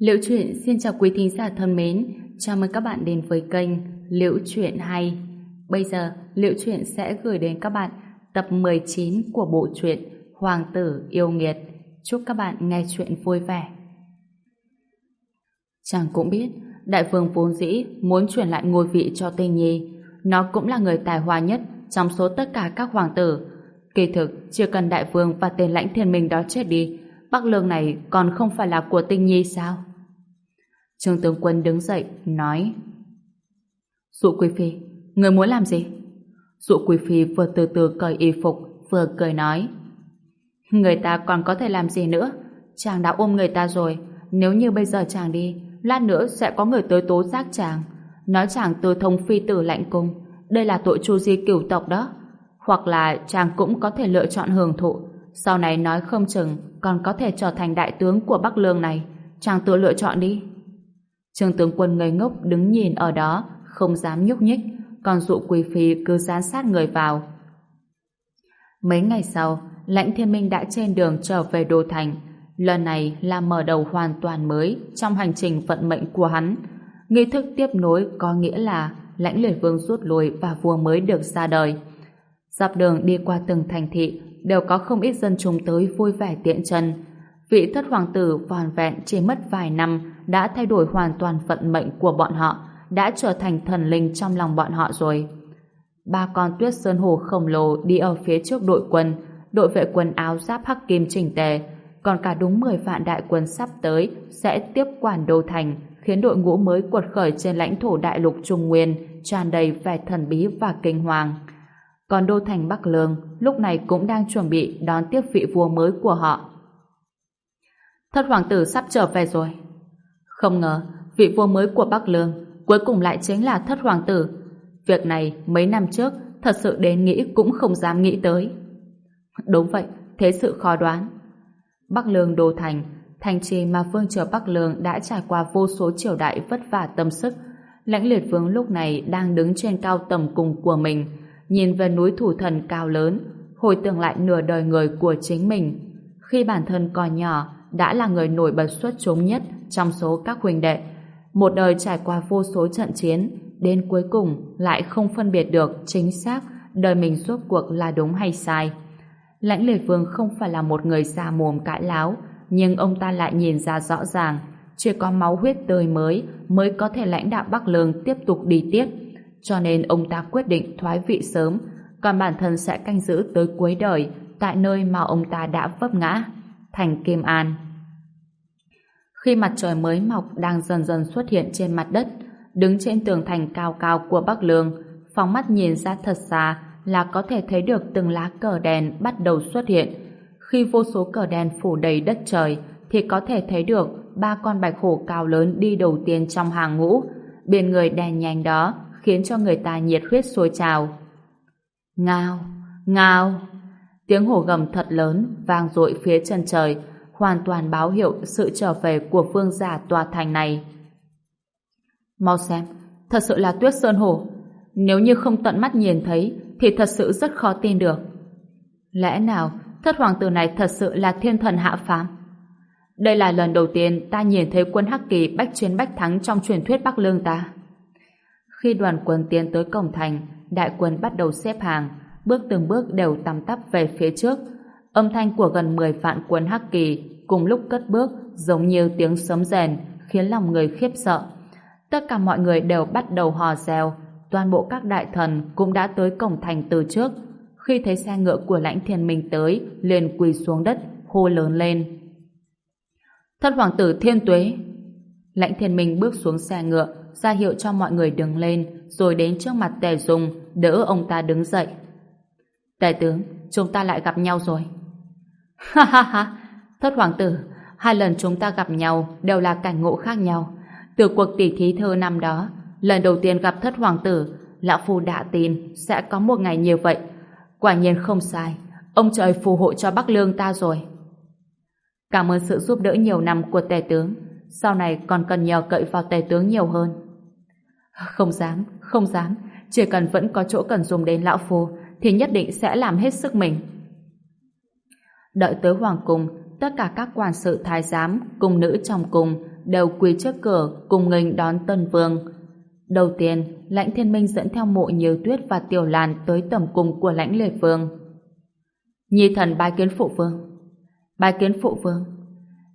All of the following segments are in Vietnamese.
Liễu truyện xin chào quý thính giả thân mến, chào mừng các bạn đến với kênh Liễu truyện hay. Bây giờ, Liễu truyện sẽ gửi đến các bạn tập 19 của bộ truyện Hoàng tử yêu nghiệt. Chúc các bạn nghe truyện vui vẻ. Chàng cũng biết, đại vương vốn dĩ muốn chuyển lại ngôi vị cho Tinh Nhi. Nó cũng là người tài hoa nhất trong số tất cả các hoàng tử. Kỳ thực, chưa cần đại vương và tên lãnh thiên minh đó chết đi, Bắc Lương này còn không phải là của Tinh Nhi sao? Trương tướng quân đứng dậy, nói Dụ Quý Phi, người muốn làm gì? Dụ Quý Phi vừa từ từ cởi y phục, vừa cười nói Người ta còn có thể làm gì nữa? Chàng đã ôm người ta rồi, nếu như bây giờ chàng đi, lát nữa sẽ có người tới tố giác chàng. Nói chàng từ thông phi tử lạnh cung, đây là tội chu di cửu tộc đó. Hoặc là chàng cũng có thể lựa chọn hưởng thụ, sau này nói không chừng còn có thể trở thành đại tướng của Bắc Lương này. Chàng tự lựa chọn đi. Trương tướng quân ngây ngốc đứng nhìn ở đó, không dám nhúc nhích, còn dụ quý phi cứ dán sát người vào. Mấy ngày sau, lãnh thiên minh đã trên đường trở về đô thành. Lần này là mở đầu hoàn toàn mới trong hành trình vận mệnh của hắn. Nghi thức tiếp nối có nghĩa là lãnh liệt vương rút lui và vua mới được ra đời. Dọc đường đi qua từng thành thị đều có không ít dân chúng tới vui vẻ tiện chân. Vị thất hoàng tử vòn vẹn chỉ mất vài năm đã thay đổi hoàn toàn vận mệnh của bọn họ, đã trở thành thần linh trong lòng bọn họ rồi. Ba con tuyết sơn hồ khổng lồ đi ở phía trước đội quân, đội vệ quân áo giáp hắc kim chỉnh tề, còn cả đúng 10 vạn đại quân sắp tới sẽ tiếp quản đô thành, khiến đội ngũ mới quật khởi trên lãnh thổ đại lục Trung Nguyên tràn đầy vẻ thần bí và kinh hoàng. Còn đô thành Bắc Lương lúc này cũng đang chuẩn bị đón tiếp vị vua mới của họ. Thất hoàng tử sắp trở về rồi. Không ngờ, vị vua mới của Bắc Lương cuối cùng lại chính là thất hoàng tử. Việc này mấy năm trước thật sự đến nghĩ cũng không dám nghĩ tới. Đúng vậy, thế sự khó đoán. Bắc Lương đô thành, thành trì mà vương triều Bắc Lương đã trải qua vô số triều đại vất vả tâm sức. Lãnh liệt vương lúc này đang đứng trên cao tầm cùng của mình, nhìn về núi thủ thần cao lớn, hồi tưởng lại nửa đời người của chính mình. Khi bản thân còn nhỏ, đã là người nổi bật xuất chúng nhất trong số các huynh đệ. Một đời trải qua vô số trận chiến, đến cuối cùng lại không phân biệt được chính xác đời mình suốt cuộc là đúng hay sai. Lãnh lệ vương không phải là một người xa mồm cãi láo, nhưng ông ta lại nhìn ra rõ ràng, chỉ có máu huyết tươi mới mới có thể lãnh đạo Bắc Lương tiếp tục đi tiếp. Cho nên ông ta quyết định thoái vị sớm, còn bản thân sẽ canh giữ tới cuối đời tại nơi mà ông ta đã vấp ngã, thành Kim An. Khi mặt trời mới mọc đang dần dần xuất hiện trên mặt đất, đứng trên tường thành cao cao của Bắc Lương, phóng mắt nhìn ra thật xa là có thể thấy được từng lá cờ đèn bắt đầu xuất hiện. Khi vô số cờ đèn phủ đầy đất trời, thì có thể thấy được ba con bạch hổ cao lớn đi đầu tiên trong hàng ngũ. Biển người đèn nhanh đó khiến cho người ta nhiệt huyết sôi trào. Ngao, ngao, tiếng hổ gầm thật lớn vang dội phía chân trời, hoàn toàn báo hiệu sự trở về của vương giả tòa thành này. Mau xem, thật sự là tuyết sơn hổ. Nếu như không tận mắt nhìn thấy, thì thật sự rất khó tin được. Lẽ nào thất hoàng tử này thật sự là thiên thần hạ phàm? Đây là lần đầu tiên ta nhìn thấy quân Hắc Kỳ bách chiến bách thắng trong truyền thuyết Bắc Lương ta. Khi đoàn quân tiến tới cổng thành, đại quân bắt đầu xếp hàng, bước từng bước đều tăm tắp về phía trước. Âm thanh của gần 10 vạn quân Hắc Kỳ cùng lúc cất bước giống như tiếng sấm rèn khiến lòng người khiếp sợ. Tất cả mọi người đều bắt đầu hò reo, toàn bộ các đại thần cũng đã tới cổng thành từ trước. Khi thấy xe ngựa của lãnh thiên minh tới, liền quỳ xuống đất, hô lớn lên. Thất hoàng tử thiên tuế! Lãnh thiên minh bước xuống xe ngựa, ra hiệu cho mọi người đứng lên, rồi đến trước mặt tề dùng, đỡ ông ta đứng dậy. Tề tướng, chúng ta lại gặp nhau rồi. Ha ha ha! Thất hoàng tử, hai lần chúng ta gặp nhau đều là cảnh ngộ khác nhau. Từ cuộc tỷ thí thơ năm đó, lần đầu tiên gặp thất hoàng tử, lão phu đã tin sẽ có một ngày như vậy. Quả nhiên không sai, ông trời phù hộ cho Bắc Lương ta rồi. Cảm ơn sự giúp đỡ nhiều năm của tề tướng, sau này còn cần nhờ cậy vào tề tướng nhiều hơn. Không dám, không dám, chỉ cần vẫn có chỗ cần dùng đến lão phu thì nhất định sẽ làm hết sức mình. Đợi tới hoàng cung, tất cả các quan sự thái giám, cùng nữ trong cung đều quỳ trước cửa cùng nghênh đón Tân Vương. Đầu tiên, Lãnh Thiên Minh dẫn theo mộ nhiều tuyết và tiểu làn tới tầm cung của Lãnh Liệt Vương. Nhi thần bái kiến phụ vương. Bái kiến phụ vương.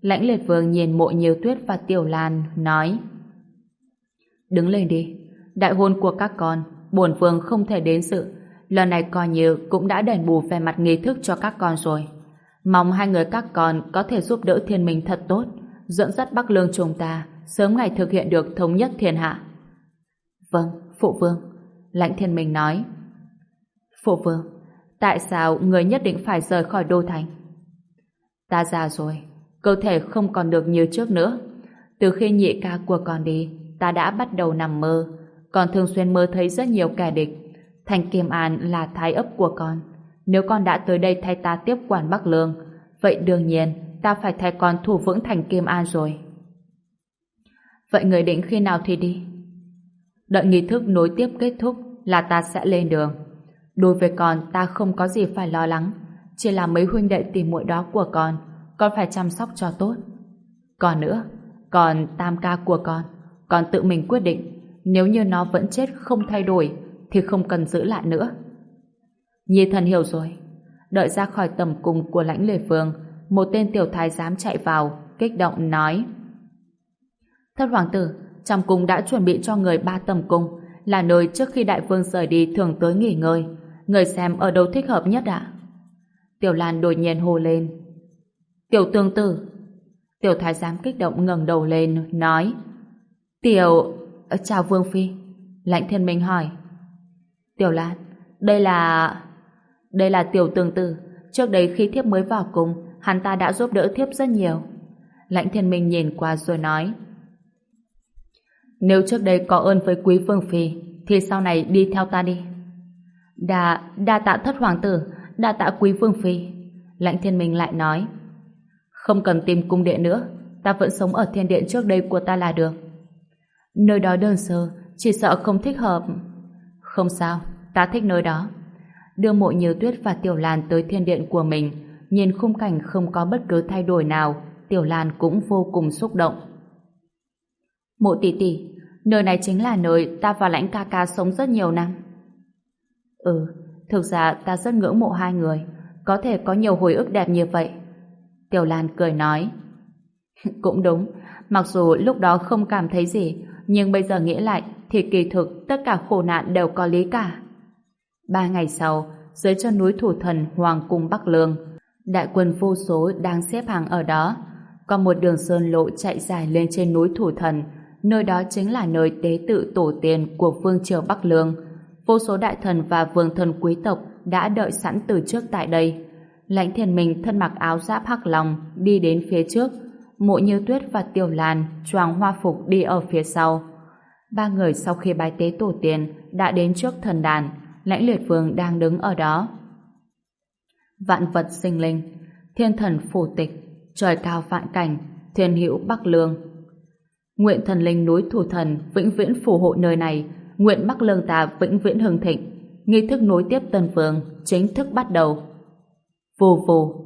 Lãnh Liệt Vương nhìn mộ nhiều tuyết và tiểu lan nói Đứng lên đi. Đại hôn của các con, bổn vương không thể đến sự. Lần này coi như cũng đã đền bù về mặt nghi thức cho các con rồi. Mong hai người các con có thể giúp đỡ thiên minh thật tốt, dẫn dắt Bắc Lương chúng ta sớm ngày thực hiện được thống nhất thiên hạ. Vâng, Phụ Vương. Lãnh thiên minh nói. Phụ Vương, tại sao người nhất định phải rời khỏi đô thành? Ta già rồi, cơ thể không còn được như trước nữa. Từ khi nhị ca của con đi, ta đã bắt đầu nằm mơ, còn thường xuyên mơ thấy rất nhiều kẻ địch. Thành Kim An là thái ấp của con. Nếu con đã tới đây thay ta tiếp quản Bắc Lương, vậy đương nhiên ta phải thay con thủ vững thành Kim An rồi. Vậy người định khi nào thì đi? Đợi nghi thức nối tiếp kết thúc là ta sẽ lên đường. Đối với con ta không có gì phải lo lắng, chỉ là mấy huynh đệ tìm muội đó của con, con phải chăm sóc cho tốt. Còn nữa, còn tam ca của con, con tự mình quyết định, nếu như nó vẫn chết không thay đổi thì không cần giữ lại nữa. Nhi thần hiểu rồi. Đợi ra khỏi tầm cung của lãnh lề vương, một tên tiểu thái giám chạy vào, kích động nói. Thất hoàng tử, trong cung đã chuẩn bị cho người ba tầm cung, là nơi trước khi đại vương rời đi thường tới nghỉ ngơi. Người xem ở đâu thích hợp nhất ạ? Tiểu Lan đột nhiên hồ lên. Tiểu tương tử. Tiểu thái giám kích động ngẩng đầu lên, nói. Tiểu... Ờ, chào Vương Phi. Lãnh thiên minh hỏi. Tiểu Lan, đây là... Đây là tiểu tường tử. Trước đây khi thiếp mới vào cung, hắn ta đã giúp đỡ thiếp rất nhiều. Lãnh thiên minh nhìn qua rồi nói. Nếu trước đây có ơn với quý vương phi, thì sau này đi theo ta đi. Đa, đa tạ thất hoàng tử, đa tạ quý vương phi. Lãnh thiên minh lại nói. Không cần tìm cung điện nữa, ta vẫn sống ở thiên điện trước đây của ta là được. Nơi đó đơn sơ, chỉ sợ không thích hợp. Không sao, ta thích nơi đó đưa mộ như tuyết và Tiểu Lan tới thiên điện của mình. Nhìn khung cảnh không có bất cứ thay đổi nào, Tiểu Lan cũng vô cùng xúc động. Mộ tỷ tỷ, nơi này chính là nơi ta và lãnh ca ca sống rất nhiều năm. Ừ, thực ra ta rất ngưỡng mộ hai người, có thể có nhiều hồi ức đẹp như vậy. Tiểu Lan cười nói. Cũng đúng, mặc dù lúc đó không cảm thấy gì, nhưng bây giờ nghĩ lại thì kỳ thực tất cả khổ nạn đều có lý cả. Ba ngày sau, dưới chân núi thủ thần Hoàng Cung Bắc Lương, đại quân vô số đang xếp hàng ở đó. Còn một đường sơn lộ chạy dài lên trên núi thủ thần, nơi đó chính là nơi tế tự tổ tiên của vương triều Bắc Lương. Vô số đại thần và vương thần quý tộc đã đợi sẵn từ trước tại đây. Lãnh thiền mình thân mặc áo giáp hắc lòng đi đến phía trước, mộ như tuyết và tiểu lan choàng hoa phục đi ở phía sau. Ba người sau khi bài tế tổ tiên đã đến trước thần đàn, lãnh liệt vương đang đứng ở đó. Vạn vật sinh linh, thiên thần phủ tịch, trời cao vạn cảnh, thiên hữu bắc lương. Nguyện thần linh núi thủ thần vĩnh viễn phù hộ nơi này, nguyện bắc lương ta vĩnh viễn hưng thịnh. Nghi thức nối tiếp tân vương chính thức bắt đầu. Vù vù.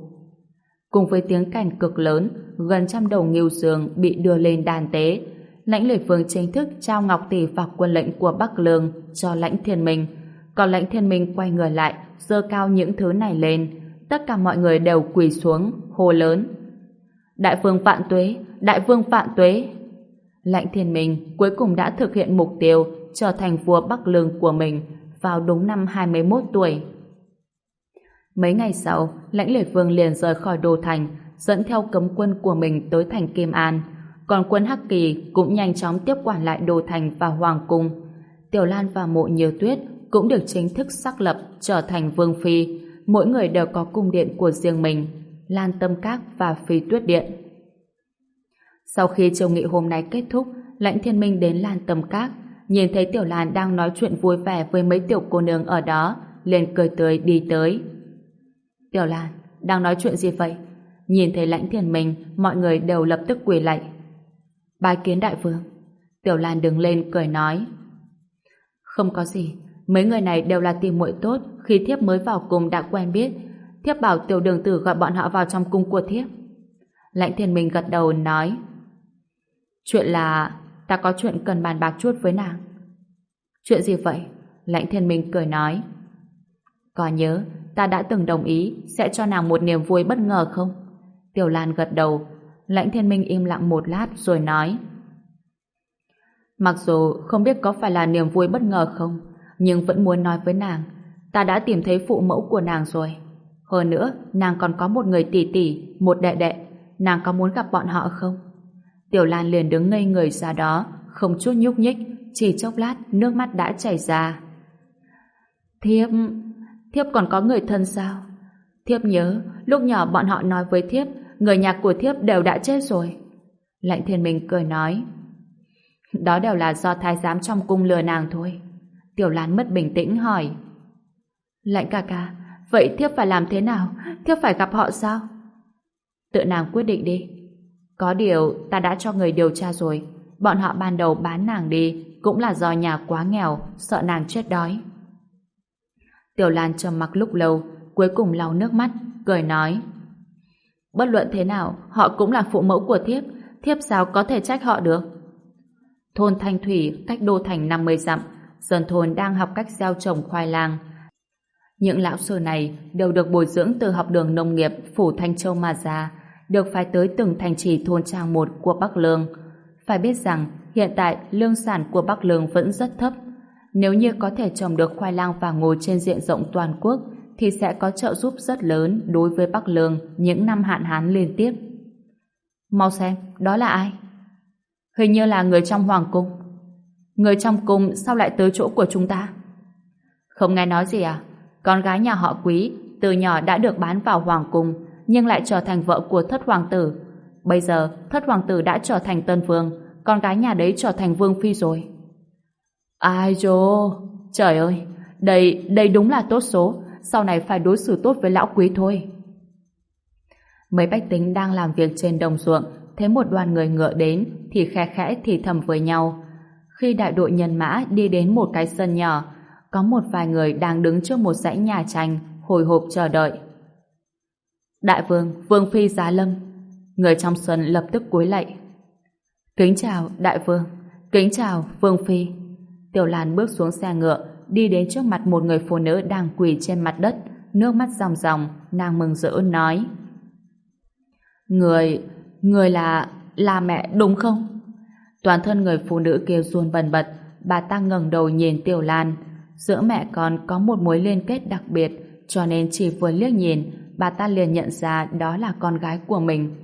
Cùng với tiếng cảnh cực lớn, gần trăm đầu nghiêu dương bị đưa lên đàn tế. Lãnh liệt vương chính thức trao ngọc tỷ và quân lệnh của Bắc Lương cho lãnh thiên minh còn lãnh thiên minh quay người lại, dơ cao những thứ này lên. Tất cả mọi người đều quỳ xuống, hô lớn. Đại vương vạn tuế, đại vương vạn tuế. Lãnh thiên minh cuối cùng đã thực hiện mục tiêu trở thành vua Bắc Lương của mình vào đúng năm 21 tuổi. Mấy ngày sau, lãnh liệt vương liền rời khỏi đô thành, dẫn theo cấm quân của mình tới thành Kim An. Còn quân Hắc Kỳ cũng nhanh chóng tiếp quản lại đô thành và hoàng cung. Tiểu Lan và mộ nhiều tuyết cũng được chính thức xác lập trở thành vương phi, mỗi người đều có cung điện của riêng mình, Lan Tâm Các và Phi Tuyết Điện. Sau khi triều nghị hôm nay kết thúc, Lãnh Thiên Minh đến Lan Tâm Các, nhìn thấy Tiểu Lan đang nói chuyện vui vẻ với mấy tiểu cô nương ở đó, liền cười tươi đi tới. Tiểu Lan, đang nói chuyện gì vậy? Nhìn thấy Lãnh Thiên Minh, mọi người đều lập tức quỳ lạy. Bài kiến đại vương. Tiểu Lan đứng lên cười nói. Không có gì, Mấy người này đều là tìm muội tốt khi thiếp mới vào cung đã quen biết. Thiếp bảo tiểu đường tử gọi bọn họ vào trong cung của thiếp. Lãnh thiên minh gật đầu nói Chuyện là ta có chuyện cần bàn bạc chút với nàng. Chuyện gì vậy? Lãnh thiên minh cười nói. Có nhớ ta đã từng đồng ý sẽ cho nàng một niềm vui bất ngờ không? Tiểu Lan gật đầu. Lãnh thiên minh im lặng một lát rồi nói. Mặc dù không biết có phải là niềm vui bất ngờ không, nhưng vẫn muốn nói với nàng. Ta đã tìm thấy phụ mẫu của nàng rồi. Hơn nữa, nàng còn có một người tỷ tỷ, một đệ đệ. Nàng có muốn gặp bọn họ không? Tiểu Lan liền đứng ngây người ra đó, không chút nhúc nhích, chỉ chốc lát nước mắt đã chảy ra. Thiếp... Thiếp còn có người thân sao? Thiếp nhớ, lúc nhỏ bọn họ nói với Thiếp, người nhà của Thiếp đều đã chết rồi. Lạnh thiên minh cười nói. Đó đều là do thái giám trong cung lừa nàng thôi. Tiểu Lan mất bình tĩnh hỏi. Lạnh ca ca, vậy Thiếp phải làm thế nào? Thiếp phải gặp họ sao? Tự nàng quyết định đi. Có điều ta đã cho người điều tra rồi. Bọn họ ban đầu bán nàng đi cũng là do nhà quá nghèo, sợ nàng chết đói. Tiểu Lan trầm mặc lúc lâu, cuối cùng lau nước mắt, cười nói. Bất luận thế nào, họ cũng là phụ mẫu của thiếp, thiếp sao có thể trách họ được. Thôn Thanh Thủy cách đô thành 50 dặm, dân thôn đang học cách gieo trồng khoai lang. Những lão sư này đều được bồi dưỡng từ học đường nông nghiệp Phủ Thanh Châu mà ra, được phái tới từng thành trì thôn trang một của Bắc Lương. Phải biết rằng hiện tại lương sản của Bắc Lương vẫn rất thấp. Nếu như có thể trồng được khoai lang và ngô trên diện rộng toàn quốc thì sẽ có trợ giúp rất lớn đối với Bắc Lương những năm hạn hán liên tiếp. Mau xem, đó là ai? Hình như là người trong Hoàng Cung. Người trong cung sao lại tới chỗ của chúng ta? Không nghe nói gì à? Con gái nhà họ quý từ nhỏ đã được bán vào Hoàng Cung nhưng lại trở thành vợ của thất hoàng tử. Bây giờ, thất hoàng tử đã trở thành tân vương, con gái nhà đấy trở thành vương phi rồi. Ai dô, trời ơi, đây, đây đúng là tốt số, sau này phải đối xử tốt với lão quý thôi. Mấy bách tính đang làm việc trên đồng ruộng, thấy một đoàn người ngựa đến thì khe khẽ thì thầm với nhau. Khi đại đội nhân mã đi đến một cái sân nhỏ, có một vài người đang đứng trước một dãy nhà tranh, hồi hộp chờ đợi. Đại vương, vương phi giá lâm. Người trong sân lập tức cúi lạy. Kính chào, đại vương. Kính chào, vương phi. Tiểu Lan bước xuống xe ngựa, đi đến trước mặt một người phụ nữ đang quỳ trên mặt đất, nước mắt ròng ròng, nàng mừng rỡ nói. Người, người là, là mẹ đúng không? Toàn thân người phụ nữ kêu run bần bật, bà ta ngẩng đầu nhìn Tiểu Lan. Giữa mẹ con có một mối liên kết đặc biệt, cho nên chỉ vừa liếc nhìn, bà ta liền nhận ra đó là con gái của mình.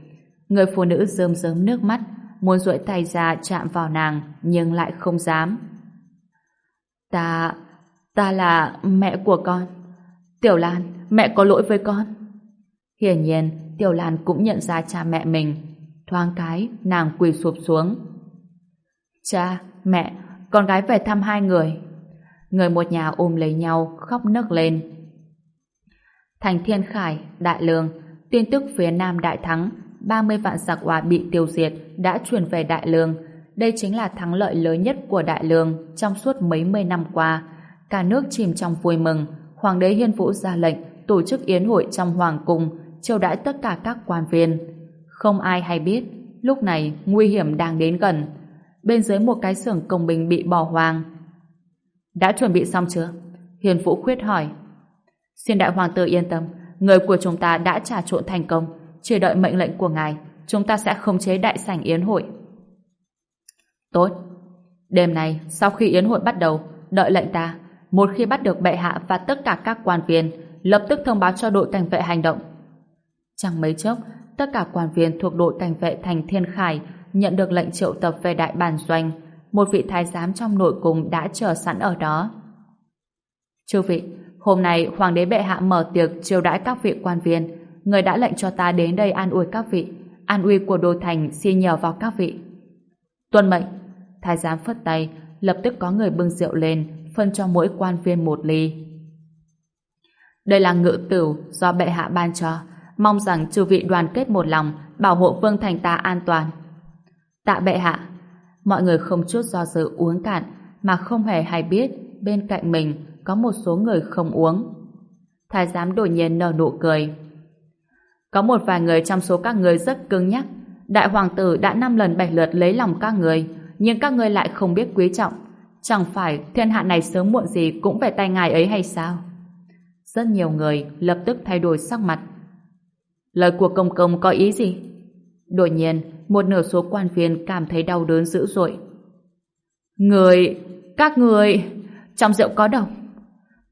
Người phụ nữ rơm rớm nước mắt, muốn duỗi tay ra chạm vào nàng, nhưng lại không dám. Ta, ta là mẹ của con. Tiểu Lan, mẹ có lỗi với con. Hiển nhiên, Tiểu Lan cũng nhận ra cha mẹ mình. Thoáng cái, nàng quỳ sụp xuống. Cha, mẹ, con gái về thăm hai người. Người một nhà ôm lấy nhau, khóc nức lên. Thành Thiên Khải, Đại Lương, tin tức phía Nam đại thắng, 30 vạn giặc hòa bị tiêu diệt đã chuyển về Đại Lương. Đây chính là thắng lợi lớn nhất của Đại Lương trong suốt mấy mươi năm qua. Cả nước chìm trong vui mừng, Hoàng đế Hiên Vũ ra lệnh tổ chức yến hội trong Hoàng cung, chiêu đãi tất cả các quan viên. Không ai hay biết, lúc này nguy hiểm đang đến gần. Bên dưới một cái xưởng công binh bị bỏ hoang. Đã chuẩn bị xong chưa? Hiền Vũ khuyết hỏi. Xin đại hoàng tử yên tâm, người của chúng ta đã trà trộn thành công, chỉ đợi mệnh lệnh của ngài, chúng ta sẽ khống chế đại sảnh yến hội. Tốt. Đêm nay, sau khi yến hội bắt đầu, đợi lệnh ta, một khi bắt được bệ hạ và tất cả các quan viên, lập tức thông báo cho đội cảnh vệ hành động. Chẳng mấy chốc, tất cả quan viên thuộc đội cảnh vệ thành Thiên Khải nhận được lệnh triệu tập về đại bản doanh. Một vị thái giám trong nội cung đã chờ sẵn ở đó. Chư vị, Hôm nay Hoàng đế bệ hạ mở tiệc chiêu đãi các vị quan viên. Người đã lệnh cho ta đến đây an ủi các vị. An uy của đô thành xin nhờ vào các vị. Tuân mệnh. Thái giám phất tay, lập tức có người bưng rượu lên, phân cho mỗi quan viên một ly. Đây là ngự tửu do bệ hạ ban cho. Mong rằng chư vị đoàn kết một lòng, bảo hộ vương thành ta an toàn. Tạ bệ hạ. Mọi người không chút do dự uống cạn, mà không hề hay biết bên cạnh mình có một số người không uống. Thái giám đột nhiên nở nụ cười. Có một vài người trong số các người rất cứng nhắc, Đại hoàng tử đã năm lần bảy lượt lấy lòng các người, nhưng các người lại không biết quý trọng. Chẳng phải thiên hạ này sớm muộn gì cũng về tay ngài ấy hay sao? Rất nhiều người lập tức thay đổi sắc mặt. Lời của công công có ý gì? Đột nhiên, một nửa số quan viên cảm thấy đau đớn dữ dội. Người, các người, trong rượu có độc.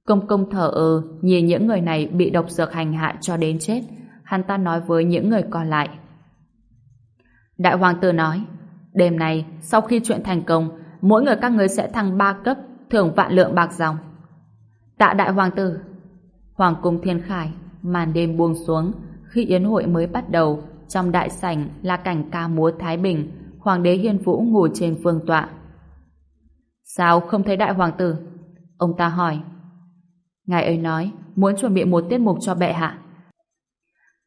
Công công thở ơ, nhìn những người này bị độc dược hành hạ cho đến chết. Hắn ta nói với những người còn lại. Đại hoàng tử nói, đêm nay, sau khi chuyện thành công, mỗi người các người sẽ thăng ba cấp, thưởng vạn lượng bạc dòng. Tạ đại hoàng tử, Hoàng cung thiên khải, màn đêm buông xuống, khi yến hội mới bắt đầu, trong đại sảnh là cảnh ca múa Thái Bình, Hoàng đế Hiên Vũ ngồi trên phương tọa. Sao không thấy đại hoàng tử? Ông ta hỏi. Ngài ấy nói, muốn chuẩn bị một tiết mục cho bệ hạ.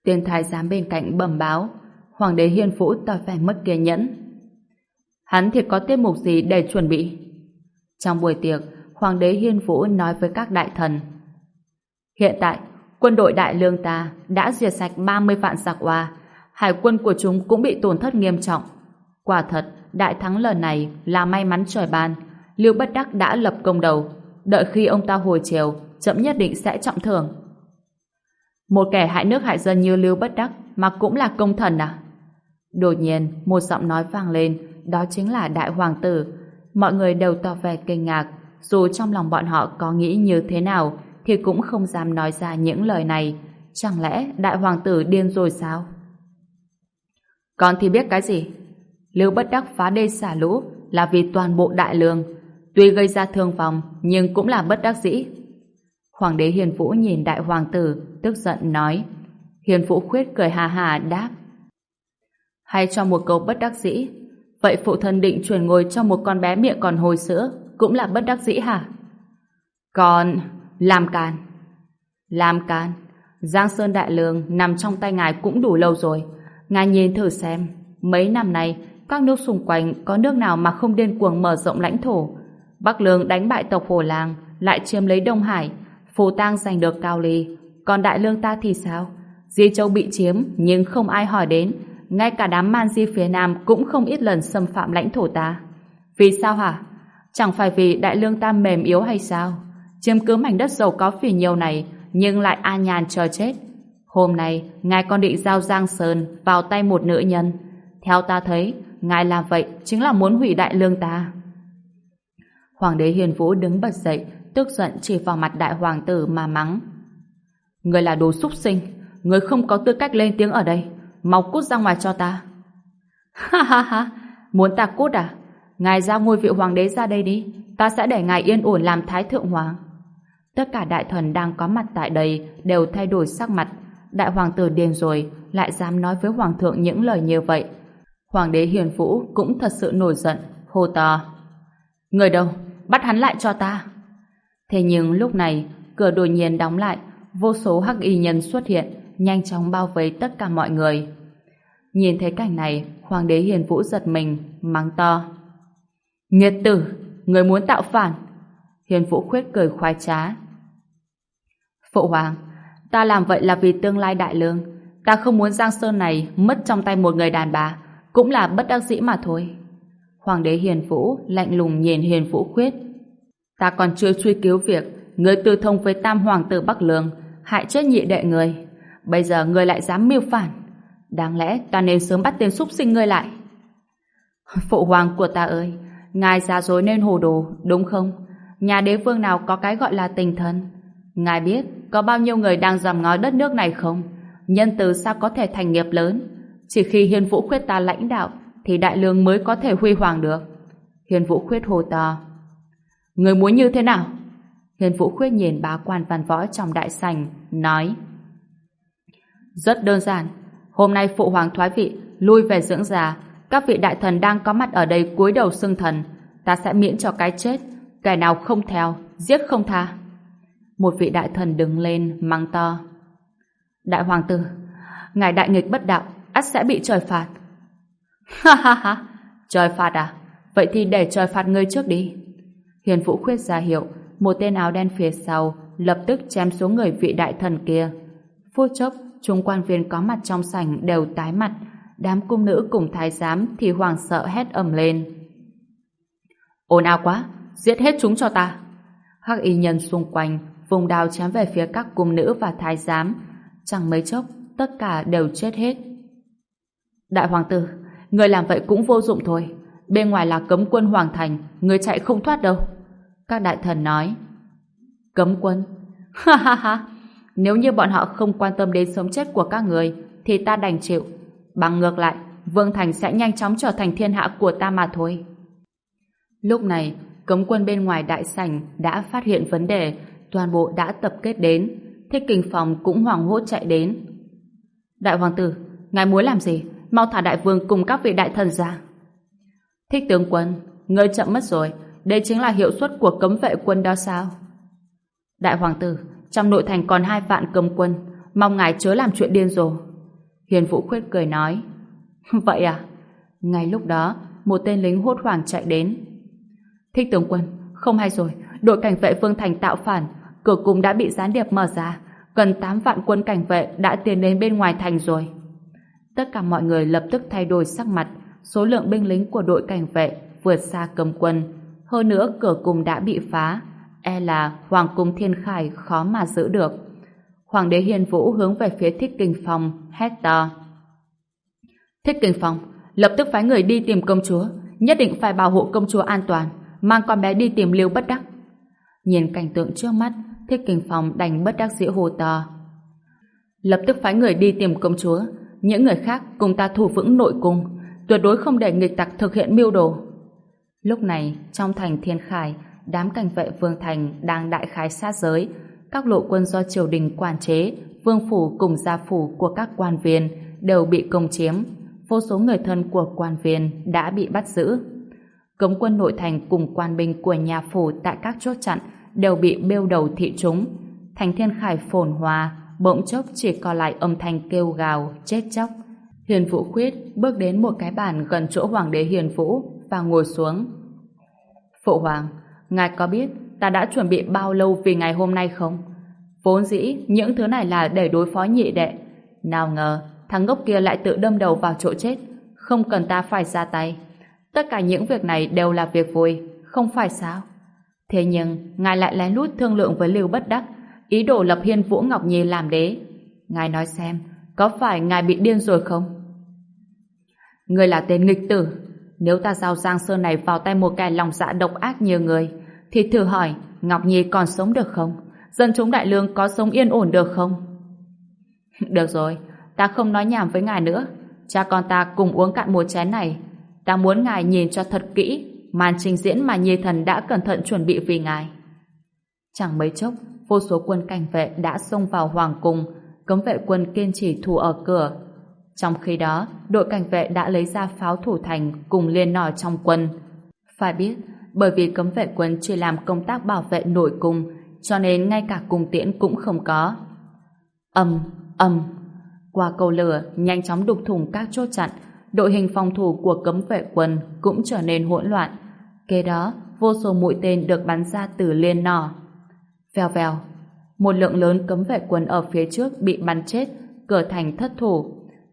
Tiên thái giám bên cạnh bẩm báo, Hoàng đế Hiên Vũ tỏ vẻ mất kiên nhẫn. Hắn thì có tiết mục gì để chuẩn bị? Trong buổi tiệc, Hoàng đế Hiên Vũ nói với các đại thần. Hiện tại, quân đội đại lương ta đã diệt sạch 30 vạn giặc hoa, hải quân của chúng cũng bị tổn thất nghiêm trọng. Quả thật, đại thắng lần này là may mắn trời ban. Lưu Bất Đắc đã lập công đầu, đợi khi ông ta hồi chiều, chậm nhất định sẽ trọng thưởng. Một kẻ hại nước hại dân như Lưu Bất Đắc mà cũng là công thần à? Đột nhiên, một giọng nói vang lên, đó chính là Đại Hoàng tử. Mọi người đều tỏ vẻ kinh ngạc, dù trong lòng bọn họ có nghĩ như thế nào, thì cũng không dám nói ra những lời này. Chẳng lẽ Đại Hoàng tử điên rồi sao? Con thì biết cái gì? Lưu Bất Đắc phá đê xả lũ là vì toàn bộ đại lương. Tuy gây ra thương vong, nhưng cũng là bất đắc dĩ. Hoàng đế Hiền Vũ nhìn đại hoàng tử, tức giận nói. Hiền Vũ khuyết cười hà hà đáp. Hay cho một câu bất đắc dĩ. Vậy phụ thân định chuyển ngôi cho một con bé miệng còn hồi sữa, cũng là bất đắc dĩ hả? Còn... làm càn Làm càn Giang Sơn Đại Lương nằm trong tay ngài cũng đủ lâu rồi. Ngài nhìn thử xem, mấy năm nay, các nước xung quanh có nước nào mà không điên cuồng mở rộng lãnh thổ. Bắc Lương đánh bại tộc Hồ Lang, lại chiếm lấy Đông Hải, Phù Tang giành được Cao Ly, còn Đại Lương ta thì sao? Di Châu bị chiếm nhưng không ai hỏi đến, ngay cả đám man di phía Nam cũng không ít lần xâm phạm lãnh thổ ta. Vì sao hả? Chẳng phải vì Đại Lương ta mềm yếu hay sao? Chiếm cứ mảnh đất giàu có phỉ nhiều này, nhưng lại an nhàn chờ chết. Hôm nay, ngài còn định giao Giang Sơn vào tay một nữ nhân. Theo ta thấy, ngài làm vậy chính là muốn hủy đại lương ta. Hoàng đế Hiền Vũ đứng bật dậy, tức giận chỉ vào mặt đại hoàng tử mà mắng. Người là đồ súc sinh, người không có tư cách lên tiếng ở đây, mau cút ra ngoài cho ta. Ha ha ha, muốn ta cút à? Ngài giao ngôi vị hoàng đế ra đây đi, ta sẽ để ngài yên ổn làm thái thượng hoàng. Tất cả đại thần đang có mặt tại đây đều thay đổi sắc mặt. Đại hoàng tử điên rồi, lại dám nói với hoàng thượng những lời như vậy. Hoàng đế hiền vũ cũng thật sự nổi giận, hô to. Người đâu? Bắt hắn lại cho ta. Thế nhưng lúc này, cửa đột nhiên đóng lại, vô số hắc y nhân xuất hiện, nhanh chóng bao vây tất cả mọi người. Nhìn thấy cảnh này, Hoàng đế Hiền Vũ giật mình, mắng to. Nghiệt tử, người muốn tạo phản. Hiền Vũ khuyết cười khoái trá. Phụ Hoàng, ta làm vậy là vì tương lai đại lương. Ta không muốn Giang Sơn này mất trong tay một người đàn bà, cũng là bất đắc dĩ mà thôi. Hoàng đế Hiền Vũ lạnh lùng nhìn Hiền Vũ khuyết. Ta còn chưa truy cứu việc người tư thông với tam hoàng tử Bắc Lương hại chết nhị đệ người. Bây giờ người lại dám mưu phản. Đáng lẽ ta nên sớm bắt tên súc sinh ngươi lại. Phụ hoàng của ta ơi, ngài già dối nên hồ đồ, đúng không? Nhà đế vương nào có cái gọi là tình thân? Ngài biết có bao nhiêu người đang dòm ngó đất nước này không? Nhân từ sao có thể thành nghiệp lớn? Chỉ khi hiền vũ khuyết ta lãnh đạo thì đại lương mới có thể huy hoàng được. Hiền vũ khuyết hồ to. Người muốn như thế nào? Hiền vũ khuyết nhìn bá quan văn võ trong đại sảnh, nói Rất đơn giản. Hôm nay phụ hoàng thoái vị, lui về dưỡng già. Các vị đại thần đang có mặt ở đây cúi đầu xưng thần. Ta sẽ miễn cho cái chết. Kẻ nào không theo, giết không tha. Một vị đại thần đứng lên, mắng to. Đại hoàng tử, ngài đại nghịch bất đạo, ắt sẽ bị trời phạt. Ha ha ha, trời phạt à? Vậy thì để trời phạt ngươi trước đi. Hiền Vũ Khuyết ra hiệu, một tên áo đen phía sau lập tức chém xuống người vị đại thần kia. Phút chốc, chúng quan viên có mặt trong sảnh đều tái mặt, đám cung nữ cùng thái giám thì hoảng sợ hét ầm lên. Ồn ào quá, giết hết chúng cho ta. Hắc y nhân xung quanh vùng đao chém về phía các cung nữ và thái giám. Chẳng mấy chốc, tất cả đều chết hết. Đại hoàng tử, người làm vậy cũng vô dụng thôi. Bên ngoài là cấm quân hoàng thành, người chạy không thoát đâu. Các đại thần nói. Cấm quân? Ha ha ha! Nếu như bọn họ không quan tâm đến sống chết của các người, thì ta đành chịu. Bằng ngược lại, Vương Thành sẽ nhanh chóng trở thành thiên hạ của ta mà thôi. Lúc này, cấm quân bên ngoài đại sảnh đã phát hiện vấn đề, toàn bộ đã tập kết đến. Thích kinh phòng cũng hoảng hốt chạy đến. Đại hoàng tử, ngài muốn làm gì? Mau thả đại vương cùng các vị đại thần ra. Thích tướng quân, ngươi chậm mất rồi. Đây chính là hiệu suất của cấm vệ quân đó sao? Đại hoàng tử, trong nội thành còn hai vạn cấm quân, mong ngài chớ làm chuyện điên rồ. Hiền Vũ Khuyết cười nói. Vậy à? Ngay lúc đó, một tên lính hốt hoảng chạy đến. Thích tướng quân, không hay rồi, đội cảnh vệ Vương Thành tạo phản, cửa cung đã bị gián điệp mở ra, gần 8 vạn quân cảnh vệ đã tiến đến bên ngoài thành rồi. Tất cả mọi người lập tức thay đổi sắc mặt, số lượng binh lính của đội cảnh vệ vượt xa cầm quân. Hơn nữa cửa cung đã bị phá, e là Hoàng cung Thiên Khải khó mà giữ được. Hoàng đế Hiền Vũ hướng về phía Thích Kinh Phong, hét to. Thích Kinh Phong, lập tức phái người đi tìm công chúa, nhất định phải bảo hộ công chúa an toàn, mang con bé đi tìm Lưu Bất Đắc. Nhìn cảnh tượng trước mắt, Thích Kinh Phong đành bất đắc dĩ hồ to. Lập tức phái người đi tìm công chúa, những người khác cùng ta thủ vững nội cung, tuyệt đối không để nghịch tặc thực hiện mưu đồ. Lúc này, trong thành Thiên Khải, đám cảnh vệ Vương Thành đang đại khái sát giới, các lộ quân do triều đình quản chế, vương phủ cùng gia phủ của các quan viên đều bị công chiếm, vô số người thân của quan viên đã bị bắt giữ. Cấm quân nội thành cùng quan binh của nhà phủ tại các chốt chặn đều bị bêu đầu thị chúng. Thành thiên khải phồn hoa, bỗng chốc chỉ còn lại âm thanh kêu gào, chết chóc. Hiền Vũ Khuyết bước đến một cái bàn gần chỗ Hoàng đế Hiền Vũ và ngồi xuống. Phụ Hoàng, ngài có biết ta đã chuẩn bị bao lâu vì ngày hôm nay không? Vốn dĩ, những thứ này là để đối phó nhị đệ. Nào ngờ, thằng ngốc kia lại tự đâm đầu vào chỗ chết, không cần ta phải ra tay. Tất cả những việc này đều là việc vui, không phải sao? Thế nhưng, ngài lại lén lút thương lượng với Lưu Bất Đắc, ý đồ lập hiên Vũ Ngọc Nhi làm đế. Ngài nói xem, có phải ngài bị điên rồi không? Người là tên nghịch tử. Nếu ta giao Giang Sơn này vào tay một kẻ lòng dạ độc ác như người, thì thử hỏi, Ngọc Nhi còn sống được không? Dân chúng đại lương có sống yên ổn được không? Được rồi, ta không nói nhảm với ngài nữa. Cha con ta cùng uống cạn một chén này. Ta muốn ngài nhìn cho thật kỹ màn trình diễn mà Nhi Thần đã cẩn thận chuẩn bị vì ngài. Chẳng mấy chốc, vô số quân cảnh vệ đã xông vào hoàng cung, cấm vệ quân kiên trì thủ ở cửa. Trong khi đó, đội cảnh vệ đã lấy ra pháo thủ thành cùng liên nỏ trong quân. Phải biết, bởi vì cấm vệ quân chỉ làm công tác bảo vệ nội cung, cho nên ngay cả cung tiễn cũng không có. Âm, âm. Qua cầu lửa, nhanh chóng đục thủng các chốt chặn, đội hình phòng thủ của cấm vệ quân cũng trở nên hỗn loạn. Kế đó, vô số mũi tên được bắn ra từ liên nỏ. Vèo vèo, một lượng lớn cấm vệ quân ở phía trước bị bắn chết, cửa thành thất thủ.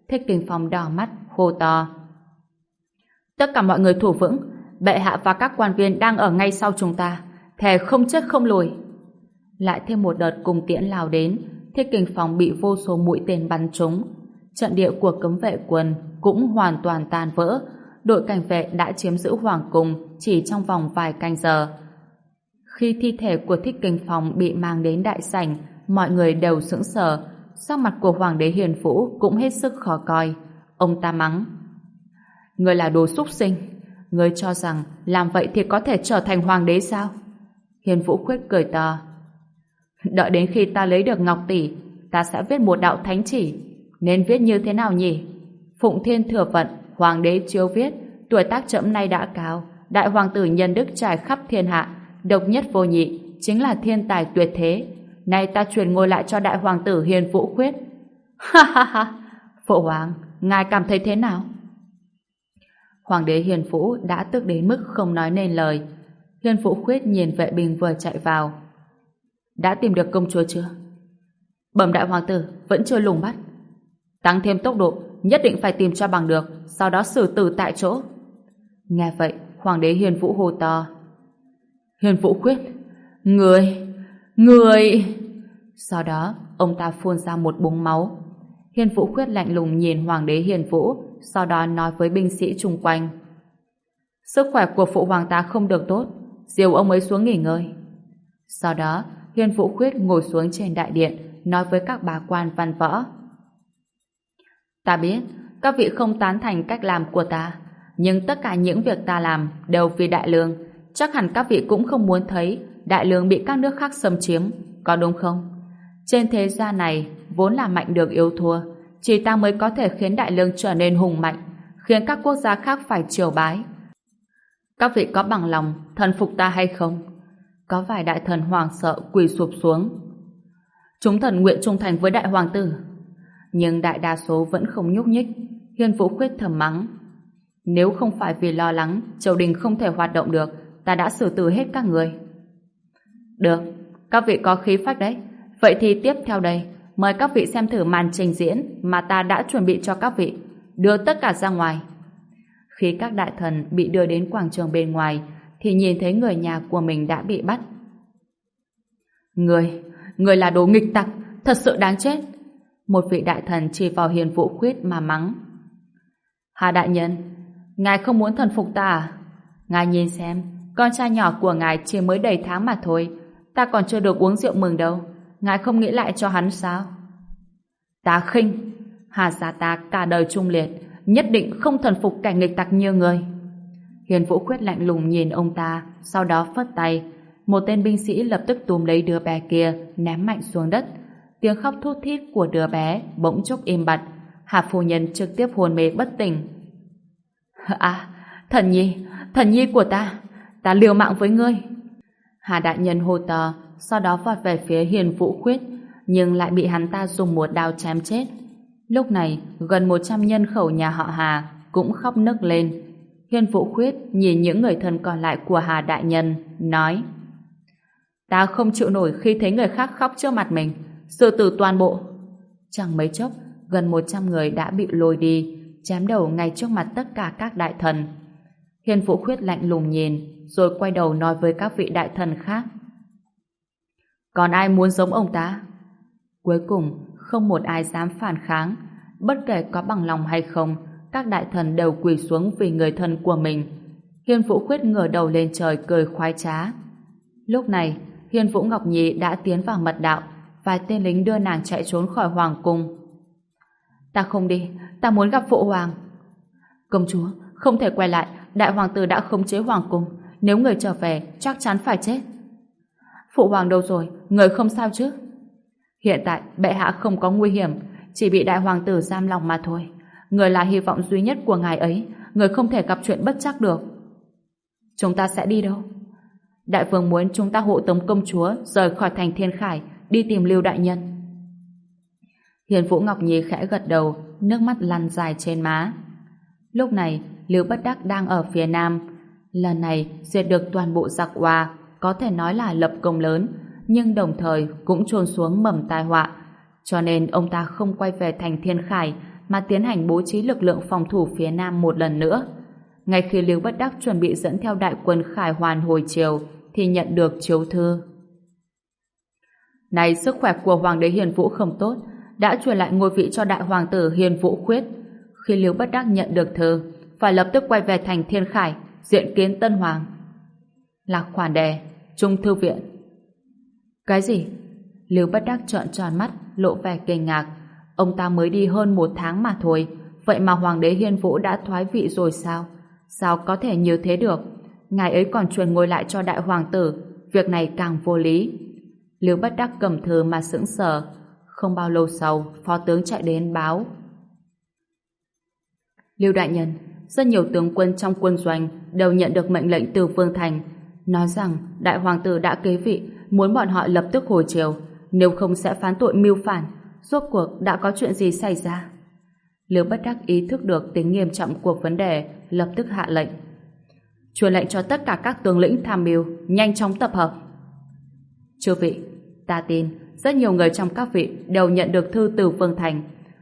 Thích kinh phong đỏ mắt, hô to. Tất cả mọi người thủ vững, bệ hạ và các quan viên đang ở ngay sau chúng ta, thề không chết không lùi. Lại thêm một đợt cùng tiễn lao đến, Thích kinh phong bị vô số mũi tên bắn trúng. Trận địa của cấm vệ quân cũng hoàn toàn tan vỡ, đội cảnh vệ đã chiếm giữ hoàng cung chỉ trong vòng vài canh giờ. Khi thi thể của Thích Kinh Phong bị mang đến đại sảnh, mọi người đều sững sờ, sắc mặt của Hoàng đế Hiền Vũ cũng hết sức khó coi. Ông ta mắng. Người là đồ xúc sinh. Người cho rằng làm vậy thì có thể trở thành Hoàng đế sao? Hiền Vũ khuyết cười to. Đợi đến khi ta lấy được Ngọc Tỷ, ta sẽ viết một đạo thánh chỉ. Nên viết như thế nào nhỉ? Phụng Thiên Thừa Vận, Hoàng đế chiếu viết, tuổi tác chậm nay đã cao, đại hoàng tử nhân đức trải khắp thiên hạ, độc nhất vô nhị, chính là thiên tài tuyệt thế. Nay ta truyền ngôi lại cho đại hoàng tử Hiền Vũ Khuyết. Ha ha ha! Phụ hoàng, ngài cảm thấy thế nào? Hoàng đế Hiền Vũ đã tức đến mức không nói nên lời. Hiền Vũ Khuyết nhìn vệ binh vừa chạy vào. Đã tìm được công chúa chưa? Bẩm đại hoàng tử, vẫn chưa lùng bắt. Tăng thêm tốc độ, nhất định phải tìm cho bằng được, sau đó xử tử tại chỗ. Nghe vậy, Hoàng đế Hiền Vũ hô to. Hiền Vũ khuyết, người, người... Sau đó, ông ta phun ra một búng máu. Hiền Vũ khuyết lạnh lùng nhìn Hoàng đế Hiền Vũ, sau đó nói với binh sĩ chung quanh. Sức khỏe của phụ hoàng ta không được tốt, diều ông ấy xuống nghỉ ngơi. Sau đó, Hiền Vũ Khuyết ngồi xuống trên đại điện, nói với các bà quan văn võ. Ta biết, các vị không tán thành cách làm của ta, nhưng tất cả những việc ta làm đều vì đại lương. Chắc hẳn các vị cũng không muốn thấy đại lương bị các nước khác xâm chiếm, có đúng không? Trên thế gian này, vốn là mạnh được yếu thua, chỉ ta mới có thể khiến đại lương trở nên hùng mạnh, khiến các quốc gia khác phải triều bái. Các vị có bằng lòng thần phục ta hay không? Có vài đại thần hoàng sợ quỳ sụp xuống. Chúng thần nguyện trung thành với đại hoàng tử. Nhưng đại đa số vẫn không nhúc nhích. Hiên Vũ Khuyết thầm mắng. Nếu không phải vì lo lắng triều đình không thể hoạt động được, ta đã xử tử hết các người. Được, các vị có khí phách đấy. Vậy thì tiếp theo đây, mời các vị xem thử màn trình diễn mà ta đã chuẩn bị cho các vị. Đưa tất cả ra ngoài. Khi các đại thần bị đưa đến quảng trường bên ngoài, thì nhìn thấy người nhà của mình đã bị bắt. Người, người là đồ nghịch tặc, thật sự đáng chết. Một vị đại thần chỉ vào hiền vũ khuyết mà mắng. Hà đại nhân, ngài không muốn thần phục ta à? Ngài nhìn xem, con trai nhỏ của ngài chỉ mới đầy tháng mà thôi, ta còn chưa được uống rượu mừng đâu. Ngài không nghĩ lại cho hắn sao? Ta khinh, Hà gia ta cả đời trung liệt, nhất định không thần phục kẻ nghịch tặc như người. Hiền Vũ Khuyết lạnh lùng nhìn ông ta, sau đó phất tay. Một tên binh sĩ lập tức túm lấy đứa bé kia, ném mạnh xuống đất. Tiếng khóc thút thít của đứa bé bỗng chốc im bặt. Hạ phu nhân trực tiếp hồn mê bất tỉnh. À, thần nhi, thần nhi của ta, ta liều mạng với ngươi. Hà đại nhân hô to, sau đó vọt về phía Hiền Vũ Khuyết, nhưng lại bị hắn ta dùng một đao chém chết. Lúc này, gần 100 nhân khẩu nhà họ Hà cũng khóc nức lên. Hiên Vũ Khuyết nhìn những người thân còn lại của Hà Đại Nhân, nói Ta không chịu nổi khi thấy người khác khóc trước mặt mình, sự tử toàn bộ. Chẳng mấy chốc, gần 100 người đã bị lôi đi, chém đầu ngay trước mặt tất cả các đại thần. Hiền Vũ Khuyết lạnh lùng nhìn, rồi quay đầu nói với các vị đại thần khác. Còn ai muốn giống ông ta? Cuối cùng, không một ai dám phản kháng, bất kể có bằng lòng hay không, các đại thần đều quỳ xuống vì người thân của mình. Hiên Vũ Khuyết ngửa đầu lên trời cười khoái trá. Lúc này, Hiên Vũ Ngọc Nhi đã tiến vào mật đạo, vài tên lính đưa nàng chạy trốn khỏi hoàng cung. Ta không đi, ta muốn gặp phụ hoàng. Công chúa, không thể quay lại, đại hoàng tử đã khống chế hoàng cung, nếu người trở về chắc chắn phải chết. Phụ hoàng đâu rồi, người không sao chứ? Hiện tại, bệ hạ không có nguy hiểm, chỉ bị đại hoàng tử giam lòng mà thôi. Người là hy vọng duy nhất của ngài ấy, người không thể gặp chuyện bất chắc được. Chúng ta sẽ đi đâu? Đại vương muốn chúng ta hộ tống công chúa rời khỏi thành thiên khải, đi tìm lưu đại nhân. Hiền Vũ Ngọc Nhi khẽ gật đầu, nước mắt lăn dài trên má. Lúc này, Lưu Bất Đắc đang ở phía nam. Lần này, duyệt được toàn bộ giặc hoa, có thể nói là lập công lớn, nhưng đồng thời cũng trôn xuống mầm tai họa. Cho nên ông ta không quay về thành thiên khải, mà tiến hành bố trí lực lượng phòng thủ phía Nam một lần nữa. Ngay khi Lưu Bất Đắc chuẩn bị dẫn theo đại quân Khải Hoàn hồi chiều, thì nhận được chiếu thư. Này sức khỏe của Hoàng đế Hiền Vũ không tốt, đã truyền lại ngôi vị cho đại hoàng tử Hiền Vũ Khuyết. Khi Liễu Bất Đắc nhận được thư, phải lập tức quay về thành Thiên Khải, diện kiến Tân Hoàng. Lạc khoản đề, Trung Thư Viện. Cái gì? Liễu Bất Đắc trợn tròn mắt, lộ vẻ kinh ngạc, Ông ta mới đi hơn một tháng mà thôi, vậy mà Hoàng đế hiền Vũ đã thoái vị rồi sao? Sao có thể như thế được? Ngài ấy còn truyền ngôi lại cho đại hoàng tử, việc này càng vô lý liêu Bất Đắc cầm thư mà sững sờ. Không bao lâu sau, phó tướng chạy đến báo. liêu Đại Nhân, rất nhiều tướng quân trong quân doanh đều nhận được mệnh lệnh từ Vương Thành, nói rằng đại hoàng tử đã kế vị, muốn bọn họ lập tức hồi chiều, nếu không sẽ phán tội mưu phản, Rốt cuộc đã có chuyện gì xảy ra? liêu bất đắc ý thức được tính nghiêm trọng của vấn đề, lập tức hạ lệnh. Truyền lệnh cho tất cả các tướng lĩnh tham mưu, nhanh chóng tập hợp. Chư vị, ta tin rất nhiều người trong các vị đều nhận được thư từ Vương Thành.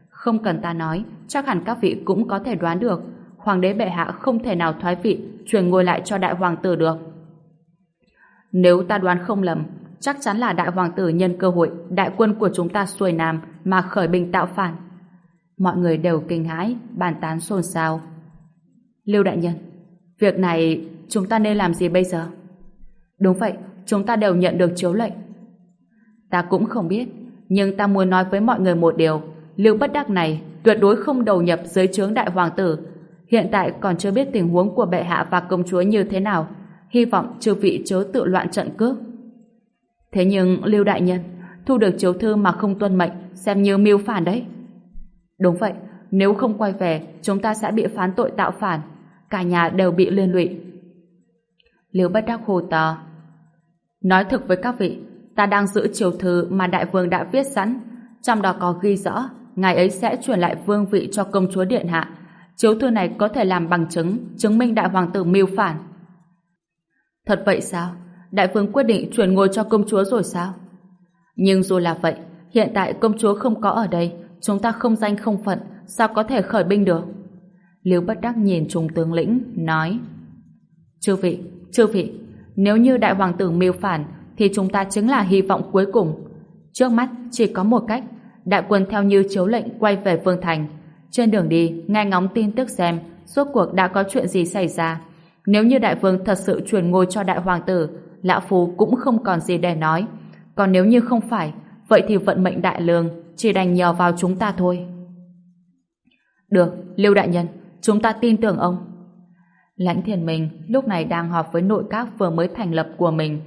Không cần ta nói, chắc hẳn các vị cũng có thể đoán được. Hoàng đế bệ hạ không thể nào thoái vị, truyền ngôi lại cho đại hoàng tử được. Nếu ta đoán không lầm, chắc chắn là đại hoàng tử nhân cơ hội đại quân của chúng ta xuôi nam mà khởi binh tạo phản. Mọi người đều kinh hãi, bàn tán xôn xao. Lưu đại nhân, việc này chúng ta nên làm gì bây giờ? Đúng vậy, chúng ta đều nhận được chiếu lệnh. Ta cũng không biết, nhưng ta muốn nói với mọi người một điều. Lưu bất đắc này tuyệt đối không đầu nhập dưới trướng đại hoàng tử. Hiện tại còn chưa biết tình huống của bệ hạ và công chúa như thế nào. Hy vọng chư vị chớ tự loạn trận cước. Thế nhưng Lưu đại nhân thu được chiếu thư mà không tuân mệnh xem như mưu phản đấy. Đúng vậy, nếu không quay về chúng ta sẽ bị phán tội tạo phản. Cả nhà đều bị liên lụy. Lưu bất đắc hồ tờ. Nói thực với các vị, ta đang giữ chiếu thư mà đại vương đã viết sẵn, trong đó có ghi rõ ngài ấy sẽ chuyển lại vương vị cho công chúa điện hạ. Chiếu thư này có thể làm bằng chứng chứng minh đại hoàng tử mưu phản. Thật vậy sao? Đại vương quyết định chuyển ngôi cho công chúa rồi sao? Nhưng dù là vậy, hiện tại công chúa không có ở đây, chúng ta không danh không phận, sao có thể khởi binh được? liễu bất đắc nhìn trung tướng lĩnh, nói Chư vị, chư vị, nếu như đại hoàng tử mưu phản, thì chúng ta chính là hy vọng cuối cùng. Trước mắt chỉ có một cách, đại quân theo như chiếu lệnh quay về Vương Thành. Trên đường đi, nghe ngóng tin tức xem suốt cuộc đã có chuyện gì xảy ra. Nếu như đại vương thật sự truyền ngôi cho đại hoàng tử, lão phú cũng không còn gì để nói. Còn nếu như không phải, vậy thì vận mệnh đại lương chỉ đành nhờ vào chúng ta thôi. Được, Lưu Đại Nhân, chúng ta tin tưởng ông. Lãnh thiền mình lúc này đang họp với nội các vừa mới thành lập của mình.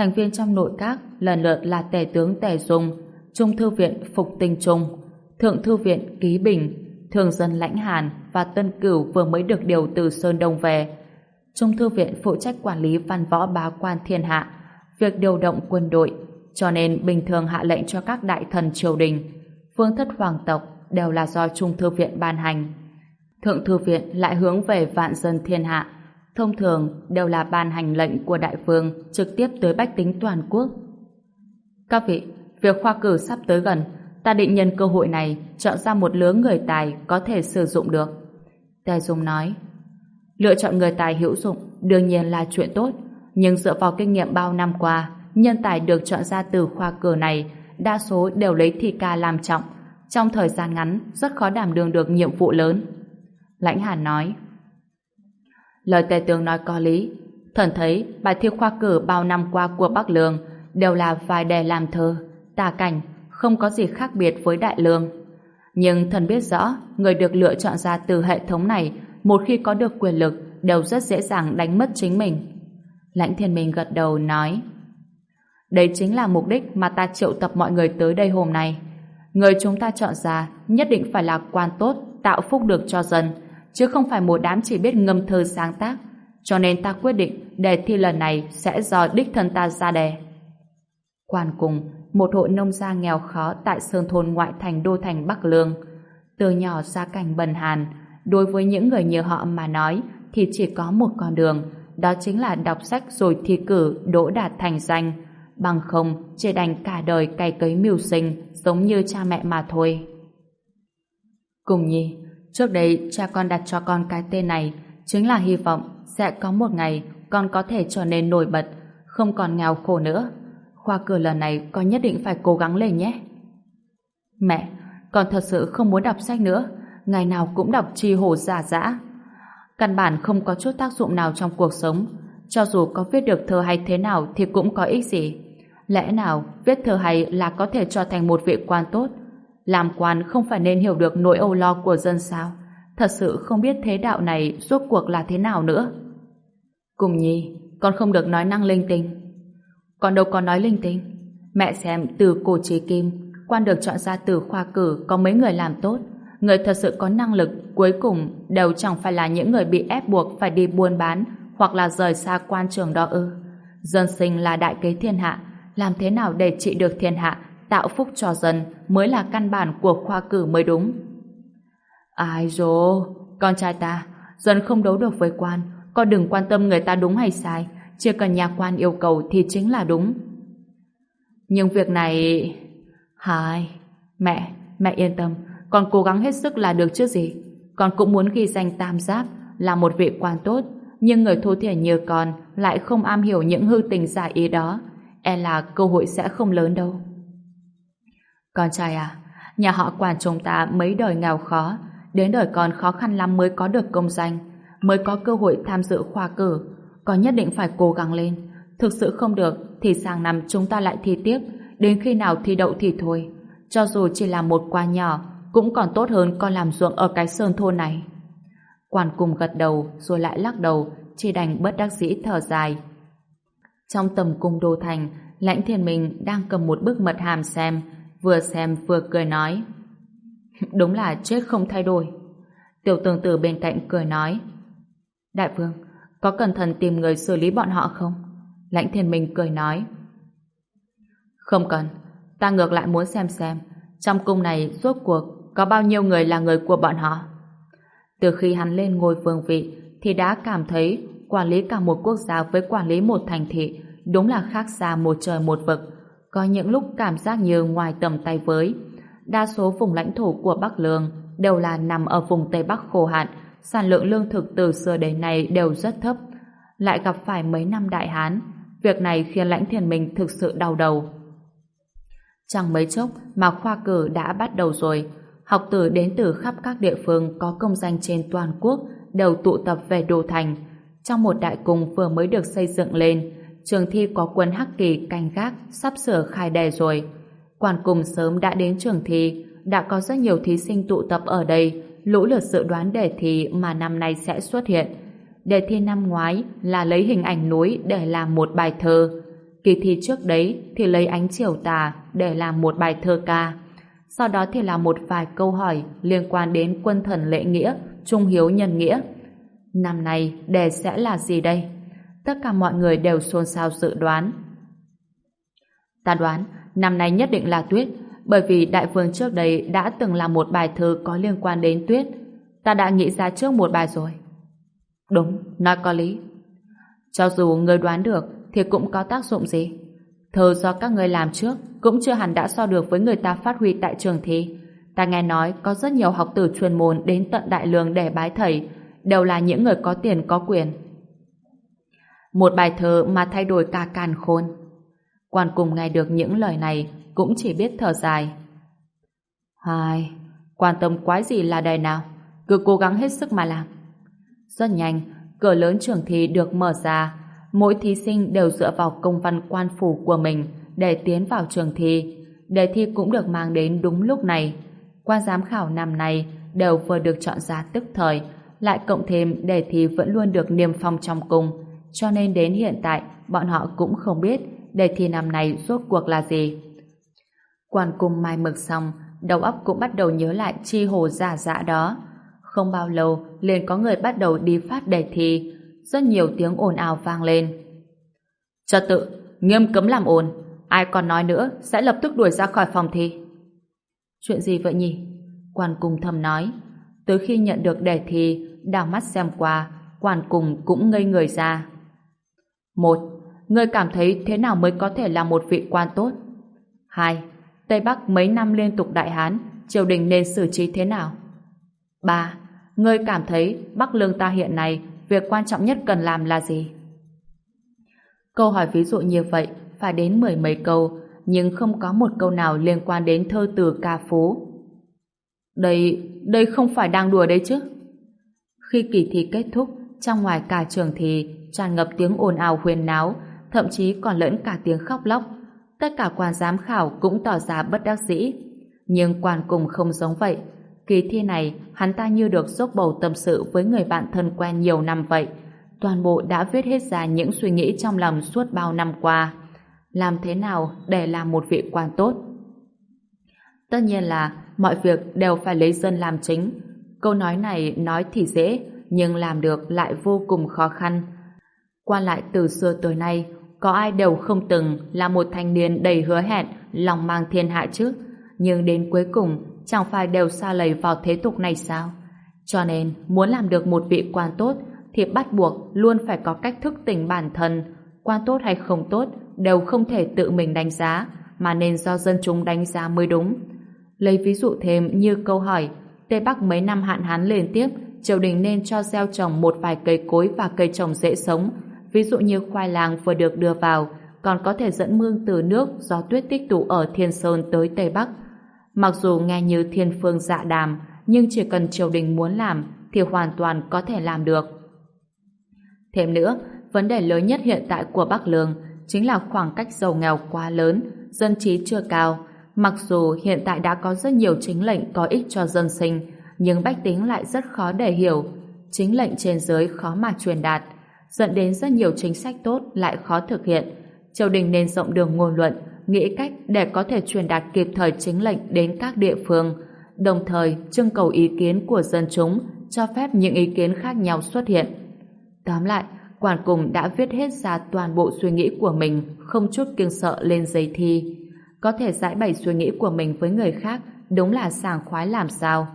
Thành viên trong nội các lần lượt là tể tướng Tề Dung, Trung Thư viện Phục Tinh Trung, Thượng Thư viện Ký Bình, Thường dân Lãnh Hàn và Tân Cửu vừa mới được điều từ Sơn Đông về. Trung Thư viện phụ trách quản lý văn võ bá quan thiên hạ, việc điều động quân đội, cho nên bình thường hạ lệnh cho các đại thần triều đình, phương thất hoàng tộc đều là do Trung Thư viện ban hành. Thượng Thư viện lại hướng về vạn dân thiên hạ, thông thường đều là ban hành lệnh của đại vương trực tiếp tới bách tính toàn quốc. Các vị, việc khoa cử sắp tới gần, ta định nhân cơ hội này chọn ra một lứa người tài có thể sử dụng được. Tề Dung nói, lựa chọn người tài hữu dụng đương nhiên là chuyện tốt, nhưng dựa vào kinh nghiệm bao năm qua, nhân tài được chọn ra từ khoa cử này đa số đều lấy thi ca làm trọng, trong thời gian ngắn rất khó đảm đương được nhiệm vụ lớn. Lãnh Hàn nói, Lời tề tướng nói có lý, thần thấy bài thi khoa cử bao năm qua của Bắc Lương đều là vài đề làm thơ, tà cảnh, không có gì khác biệt với Đại Lương. Nhưng thần biết rõ, người được lựa chọn ra từ hệ thống này, một khi có được quyền lực, đều rất dễ dàng đánh mất chính mình. Lãnh thiên minh gật đầu nói, đây chính là mục đích mà ta triệu tập mọi người tới đây hôm nay. Người chúng ta chọn ra nhất định phải là quan tốt, tạo phúc được cho dân, chứ không phải một đám chỉ biết ngâm thơ sáng tác. Cho nên ta quyết định đề thi lần này sẽ do đích thân ta ra đề. Quan cùng, một hộ nông gia nghèo khó tại Sơn Thôn ngoại thành đô thành Bắc Lương. Từ nhỏ ra cảnh bần hàn, đối với những người như họ mà nói thì chỉ có một con đường, đó chính là đọc sách rồi thi cử đỗ đạt thành danh. Bằng không, chỉ đành cả đời cày cấy mưu sinh, giống như cha mẹ mà thôi. Cùng nhi, trước đây cha con đặt cho con cái tên này chính là hy vọng sẽ có một ngày con có thể trở nên nổi bật, không còn nghèo khổ nữa. Khoa cử lần này con nhất định phải cố gắng lên nhé. Mẹ, con thật sự không muốn đọc sách nữa, ngày nào cũng đọc chi hồ giả dã. Căn bản không có chút tác dụng nào trong cuộc sống, cho dù có viết được thơ hay thế nào thì cũng có ích gì. Lẽ nào viết thơ hay là có thể trở thành một vị quan tốt? Làm quan không phải nên hiểu được nỗi âu lo của dân sao? Thật sự không biết thế đạo này rốt cuộc là thế nào nữa. Cùng nhi, con không được nói năng linh tinh. Con đâu có nói linh tinh. Mẹ xem từ cổ trí kim, quan được chọn ra từ khoa cử có mấy người làm tốt. Người thật sự có năng lực cuối cùng đều chẳng phải là những người bị ép buộc phải đi buôn bán hoặc là rời xa quan trường đó ư. Dân sinh là đại kế thiên hạ, làm thế nào để trị được thiên hạ, tạo phúc cho dân mới là căn bản của khoa cử mới đúng. Ai dồ, con trai ta, dân không đấu được với quan, con đừng quan tâm người ta đúng hay sai, chỉ cần nhà quan yêu cầu thì chính là đúng. Nhưng việc này... Hai, mẹ, mẹ yên tâm, con cố gắng hết sức là được chứ gì. Con cũng muốn ghi danh tam giáp là một vị quan tốt, nhưng người thô thiển như con lại không am hiểu những hư tình giả ý đó. E là cơ hội sẽ không lớn đâu. Con trai à, nhà họ quản chúng ta mấy đời nghèo khó, đến đời con khó khăn lắm mới có được công danh, mới có cơ hội tham dự khoa cử. Con nhất định phải cố gắng lên. Thực sự không được, thì sang năm chúng ta lại thi tiếp, đến khi nào thi đậu thì thôi. Cho dù chỉ là một qua nhỏ, cũng còn tốt hơn con làm ruộng ở cái sơn thôn này. Quản cùng gật đầu, rồi lại lắc đầu, chỉ đành bất đắc dĩ thở dài. Trong tầm cung đô thành, lãnh thiên mình đang cầm một bức mật hàm xem, vừa xem vừa cười nói. Đúng là chết không thay đổi. Tiểu tường tử bên cạnh cười nói. Đại vương, có cẩn thận tìm người xử lý bọn họ không? Lãnh thiên minh cười nói. Không cần, ta ngược lại muốn xem xem, trong cung này rốt cuộc có bao nhiêu người là người của bọn họ. Từ khi hắn lên ngôi vương vị thì đã cảm thấy quản lý cả một quốc gia với quản lý một thành thị đúng là khác xa một trời một vực. Có những lúc cảm giác như ngoài tầm tay với. Đa số vùng lãnh thổ của Bắc Lương đều là nằm ở vùng Tây Bắc khô hạn, sản lượng lương thực từ xưa đến nay đều rất thấp. Lại gặp phải mấy năm đại hán, việc này khiến lãnh thiền mình thực sự đau đầu. Chẳng mấy chốc mà khoa cử đã bắt đầu rồi. Học tử đến từ khắp các địa phương có công danh trên toàn quốc đều tụ tập về Đô Thành. Trong một đại cung vừa mới được xây dựng lên, trường thi có quân Hắc Kỳ canh gác sắp sửa khai đề rồi. Quản cùng sớm đã đến trường thi, đã có rất nhiều thí sinh tụ tập ở đây, lũ lượt dự đoán đề thi mà năm nay sẽ xuất hiện. Đề thi năm ngoái là lấy hình ảnh núi để làm một bài thơ. Kỳ thi trước đấy thì lấy ánh chiều tà để làm một bài thơ ca. Sau đó thì là một vài câu hỏi liên quan đến quân thần lễ nghĩa, trung hiếu nhân nghĩa. Năm nay đề sẽ là gì đây? Tất cả mọi người đều xôn xao dự đoán. Ta đoán năm nay nhất định là tuyết bởi vì đại vương trước đây đã từng làm một bài thơ có liên quan đến tuyết. Ta đã nghĩ ra trước một bài rồi. Đúng, nói có lý. Cho dù người đoán được thì cũng có tác dụng gì. Thơ do các người làm trước cũng chưa hẳn đã so được với người ta phát huy tại trường thi. Ta nghe nói có rất nhiều học tử chuyên môn đến tận Đại Lương để bái thầy, đều là những người có tiền có quyền. Một bài thơ mà thay đổi cả càn khôn. Quan cùng nghe được những lời này cũng chỉ biết thở dài. Hai, quan tâm quái gì là đời nào, cứ cố gắng hết sức mà làm. Rất nhanh, cửa lớn trường thi được mở ra, mỗi thí sinh đều dựa vào công văn quan phủ của mình để tiến vào trường thi. Đề thi cũng được mang đến đúng lúc này. Quan giám khảo năm nay đều vừa được chọn ra tức thời, lại cộng thêm đề thi vẫn luôn được niêm phong trong cung, cho nên đến hiện tại bọn họ cũng không biết đề thi năm nay rốt cuộc là gì. Quan cung mai mực xong, đầu óc cũng bắt đầu nhớ lại chi hồ giả dạ đó. Không bao lâu, liền có người bắt đầu đi phát đề thi, rất nhiều tiếng ồn ào vang lên. Trật tự, nghiêm cấm làm ồn, ai còn nói nữa sẽ lập tức đuổi ra khỏi phòng thi. Chuyện gì vậy nhỉ? Quan cung thầm nói. Tới khi nhận được đề thi, đào mắt xem qua, quan cùng cũng ngây người ra. Một, ngươi cảm thấy thế nào mới có thể là một vị quan tốt? Hai, Tây Bắc mấy năm liên tục đại hán, triều đình nên xử trí thế nào? Ba, ngươi cảm thấy Bắc Lương ta hiện nay việc quan trọng nhất cần làm là gì? Câu hỏi ví dụ như vậy phải đến mười mấy câu, nhưng không có một câu nào liên quan đến thơ từ ca phú. Đây, đây không phải đang đùa đấy chứ? Khi kỳ thi kết thúc, trong ngoài cả trường thì tràn ngập tiếng ồn ào huyền náo, thậm chí còn lẫn cả tiếng khóc lóc. Tất cả quan giám khảo cũng tỏ ra bất đắc dĩ. Nhưng quan cùng không giống vậy. Kỳ thi này, hắn ta như được dốc bầu tâm sự với người bạn thân quen nhiều năm vậy. Toàn bộ đã viết hết ra những suy nghĩ trong lòng suốt bao năm qua. Làm thế nào để làm một vị quan tốt? Tất nhiên là mọi việc đều phải lấy dân làm chính. Câu nói này nói thì dễ, nhưng làm được lại vô cùng khó khăn. Qua lại từ xưa tới nay, có ai đều không từng là một thanh niên đầy hứa hẹn, lòng mang thiên hạ chứ. Nhưng đến cuối cùng, chẳng phải đều xa lầy vào thế tục này sao? Cho nên, muốn làm được một vị quan tốt, thì bắt buộc luôn phải có cách thức tỉnh bản thân. Quan tốt hay không tốt, đều không thể tự mình đánh giá, mà nên do dân chúng đánh giá mới đúng. Lấy ví dụ thêm như câu hỏi Tây Bắc mấy năm hạn hán liên tiếp triều đình nên cho gieo trồng một vài cây cối và cây trồng dễ sống ví dụ như khoai lang vừa được đưa vào còn có thể dẫn mương từ nước do tuyết tích tụ ở Thiên Sơn tới Tây Bắc. Mặc dù nghe như thiên phương dạ đàm, nhưng chỉ cần triều đình muốn làm thì hoàn toàn có thể làm được. Thêm nữa, vấn đề lớn nhất hiện tại của Bắc Lương chính là khoảng cách giàu nghèo quá lớn, dân trí chưa cao. Mặc dù hiện tại đã có rất nhiều chính lệnh có ích cho dân sinh, nhưng bách tính lại rất khó để hiểu. Chính lệnh trên giới khó mà truyền đạt, dẫn đến rất nhiều chính sách tốt lại khó thực hiện. Triều đình nên rộng đường ngôn luận, nghĩ cách để có thể truyền đạt kịp thời chính lệnh đến các địa phương, đồng thời trưng cầu ý kiến của dân chúng, cho phép những ý kiến khác nhau xuất hiện. Tóm lại, quản cùng đã viết hết ra toàn bộ suy nghĩ của mình, không chút kiêng sợ lên giấy thi. Có thể giải bày suy nghĩ của mình với người khác, đúng là sảng khoái làm sao.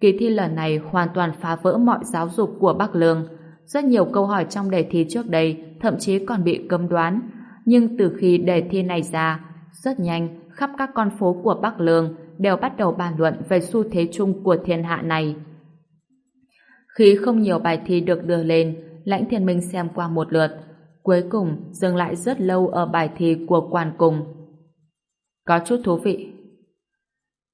Kỳ thi lần này hoàn toàn phá vỡ mọi giáo dục của Bắc Lương. Rất nhiều câu hỏi trong đề thi trước đây thậm chí còn bị cấm đoán. Nhưng từ khi đề thi này ra, rất nhanh, khắp các con phố của Bắc Lương đều bắt đầu bàn luận về xu thế chung của thiên hạ này. Khi không nhiều bài thi được đưa lên, Lãnh Thiên Minh xem qua một lượt, cuối cùng dừng lại rất lâu ở bài thi của quan cùng. Có chút thú vị.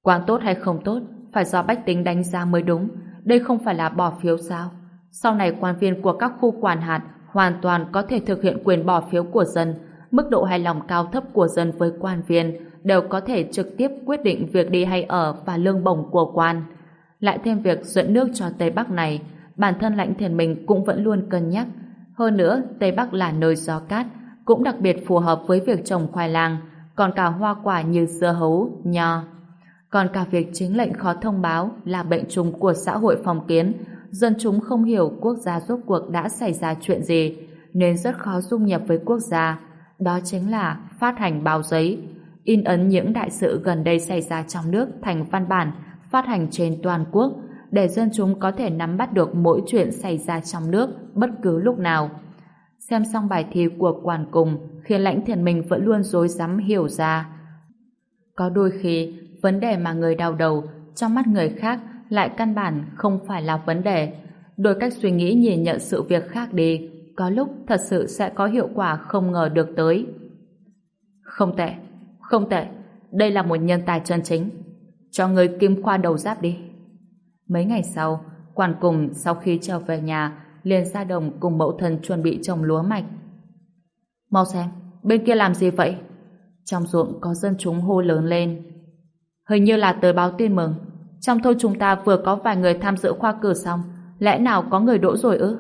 Quan tốt hay không tốt, phải do bách tính đánh giá mới đúng. Đây không phải là bỏ phiếu sao? Sau này quan viên của các khu quản hạt hoàn toàn có thể thực hiện quyền bỏ phiếu của dân. Mức độ hài lòng cao thấp của dân với quan viên đều có thể trực tiếp quyết định việc đi hay ở và lương bổng của quan. Lại thêm việc dẫn nước cho Tây Bắc này, bản thân lãnh thiền mình cũng vẫn luôn cân nhắc. Hơn nữa, Tây Bắc là nơi gió cát, cũng đặc biệt phù hợp với việc trồng khoai lang, còn cả hoa quả như dưa hấu, nho. Còn cả việc chính lệnh khó thông báo là bệnh chung của xã hội phong kiến, dân chúng không hiểu quốc gia rốt cuộc đã xảy ra chuyện gì, nên rất khó dung nhập với quốc gia. Đó chính là phát hành báo giấy, in ấn những đại sự gần đây xảy ra trong nước thành văn bản, phát hành trên toàn quốc, để dân chúng có thể nắm bắt được mỗi chuyện xảy ra trong nước bất cứ lúc nào. Xem xong bài thi của quản cùng khiến lãnh thiền mình vẫn luôn dối rắm hiểu ra. Có đôi khi, vấn đề mà người đau đầu trong mắt người khác lại căn bản không phải là vấn đề. Đổi cách suy nghĩ nhìn nhận sự việc khác đi, có lúc thật sự sẽ có hiệu quả không ngờ được tới. Không tệ, không tệ, đây là một nhân tài chân chính. Cho người kim khoa đầu giáp đi. Mấy ngày sau, quản cùng sau khi trở về nhà, liền ra đồng cùng mẫu thân chuẩn bị trồng lúa mạch. Mau xem, bên kia làm gì vậy? Trong ruộng có dân chúng hô lớn lên. Hình như là tới báo tin mừng. Trong thôn chúng ta vừa có vài người tham dự khoa cử xong, lẽ nào có người đỗ rồi ư?